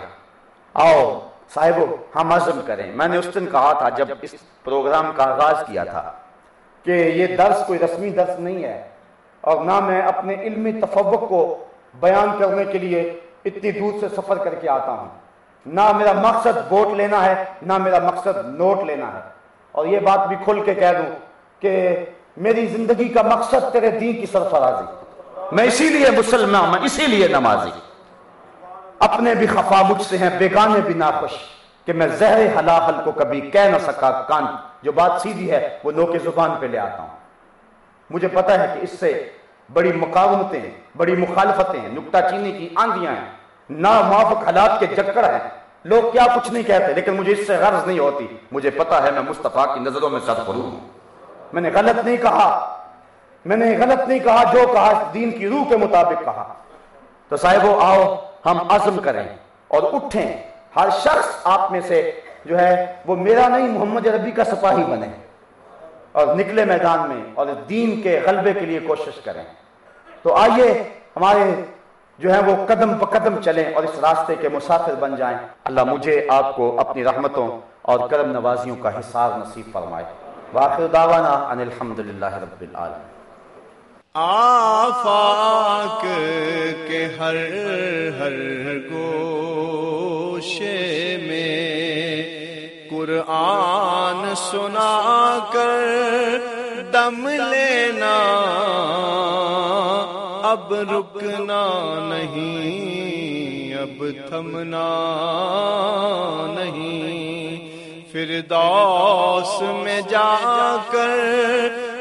آؤ صاحب ہم عزم کریں۔ میں نے اس دن کہا تھا، جب اس پروگرام کا آغاز کیا تھا۔ کہ یہ درس کوئی رسمی درس نہیں ہے۔ اور نہ میں اپنے علمی تفوق کو بیان کرنے کے لیے اتنی دور سے سفر کر کے آتا ہوں۔ نہ میرا مقصد ووٹ لینا ہے، نہ میرا مقصد نوٹ لینا ہے۔ اور یہ بات بھی کھل کے کہہ دوں کہ میری زندگی کا مقصد تیرے دین کی سرفرازی۔ میں اسی لیے مسلمان میں اسی لیے نمازی۔ اپنے بھی خفا مجھ سے ہیں، بیگانے بھی ناخوش کہ میں زہر حلاحل کو کبھی کہہ نہ سکا، کان جو بات سیدھی ہے، وہ نو زبان پہ لے آتا ہوں۔ مجھے پتا ہے کہ اس سے بڑی مقاومتیں بڑی مخالفتیں نکتہ چینی کی آندیاں ہیں۔ ناموافق حالات کے جکڑ ہیں۔ لوگ کیا کچھ نہیں کہتے، لیکن مجھے اس سے غرض نہیں ہوتی۔ مجھے پتا ہے میں مصطفیٰ کی نظروں میں سب کروں۔ میں نے غلط نہیں کہا۔ میں نے غلط نہیں کہا، جو کہا دین کی روح کے مطابق کہا۔ تو صاحبو آؤ، ہم عزم کریں اور اٹھیں۔ ہر شخص آپ میں سے جو ہے وہ میرا نہیں، محمد ربی کا سپاہی بنے۔ اور نکلے میدان میں اور دین کے غلبے کے لیے کوشش کریں۔ تو آئیے ہمارے جو ہے وہ قدم پہ قدم چلیں اور اس راستے کے مسافر بن جائیں۔ اللہ مجھے آپ کو اپنی رحمتوں اور کرم نوازیوں کا حساب نصیب فرمائے۔ واخر دعوانا ان الحمدللہ رب العالمین۔ آفاق کے ہر ہر گوشے میں قرآن سنا کر دم لینا۔ اب رکنا نہیں، اب تھمنا نہیں۔ پھر میں جا کر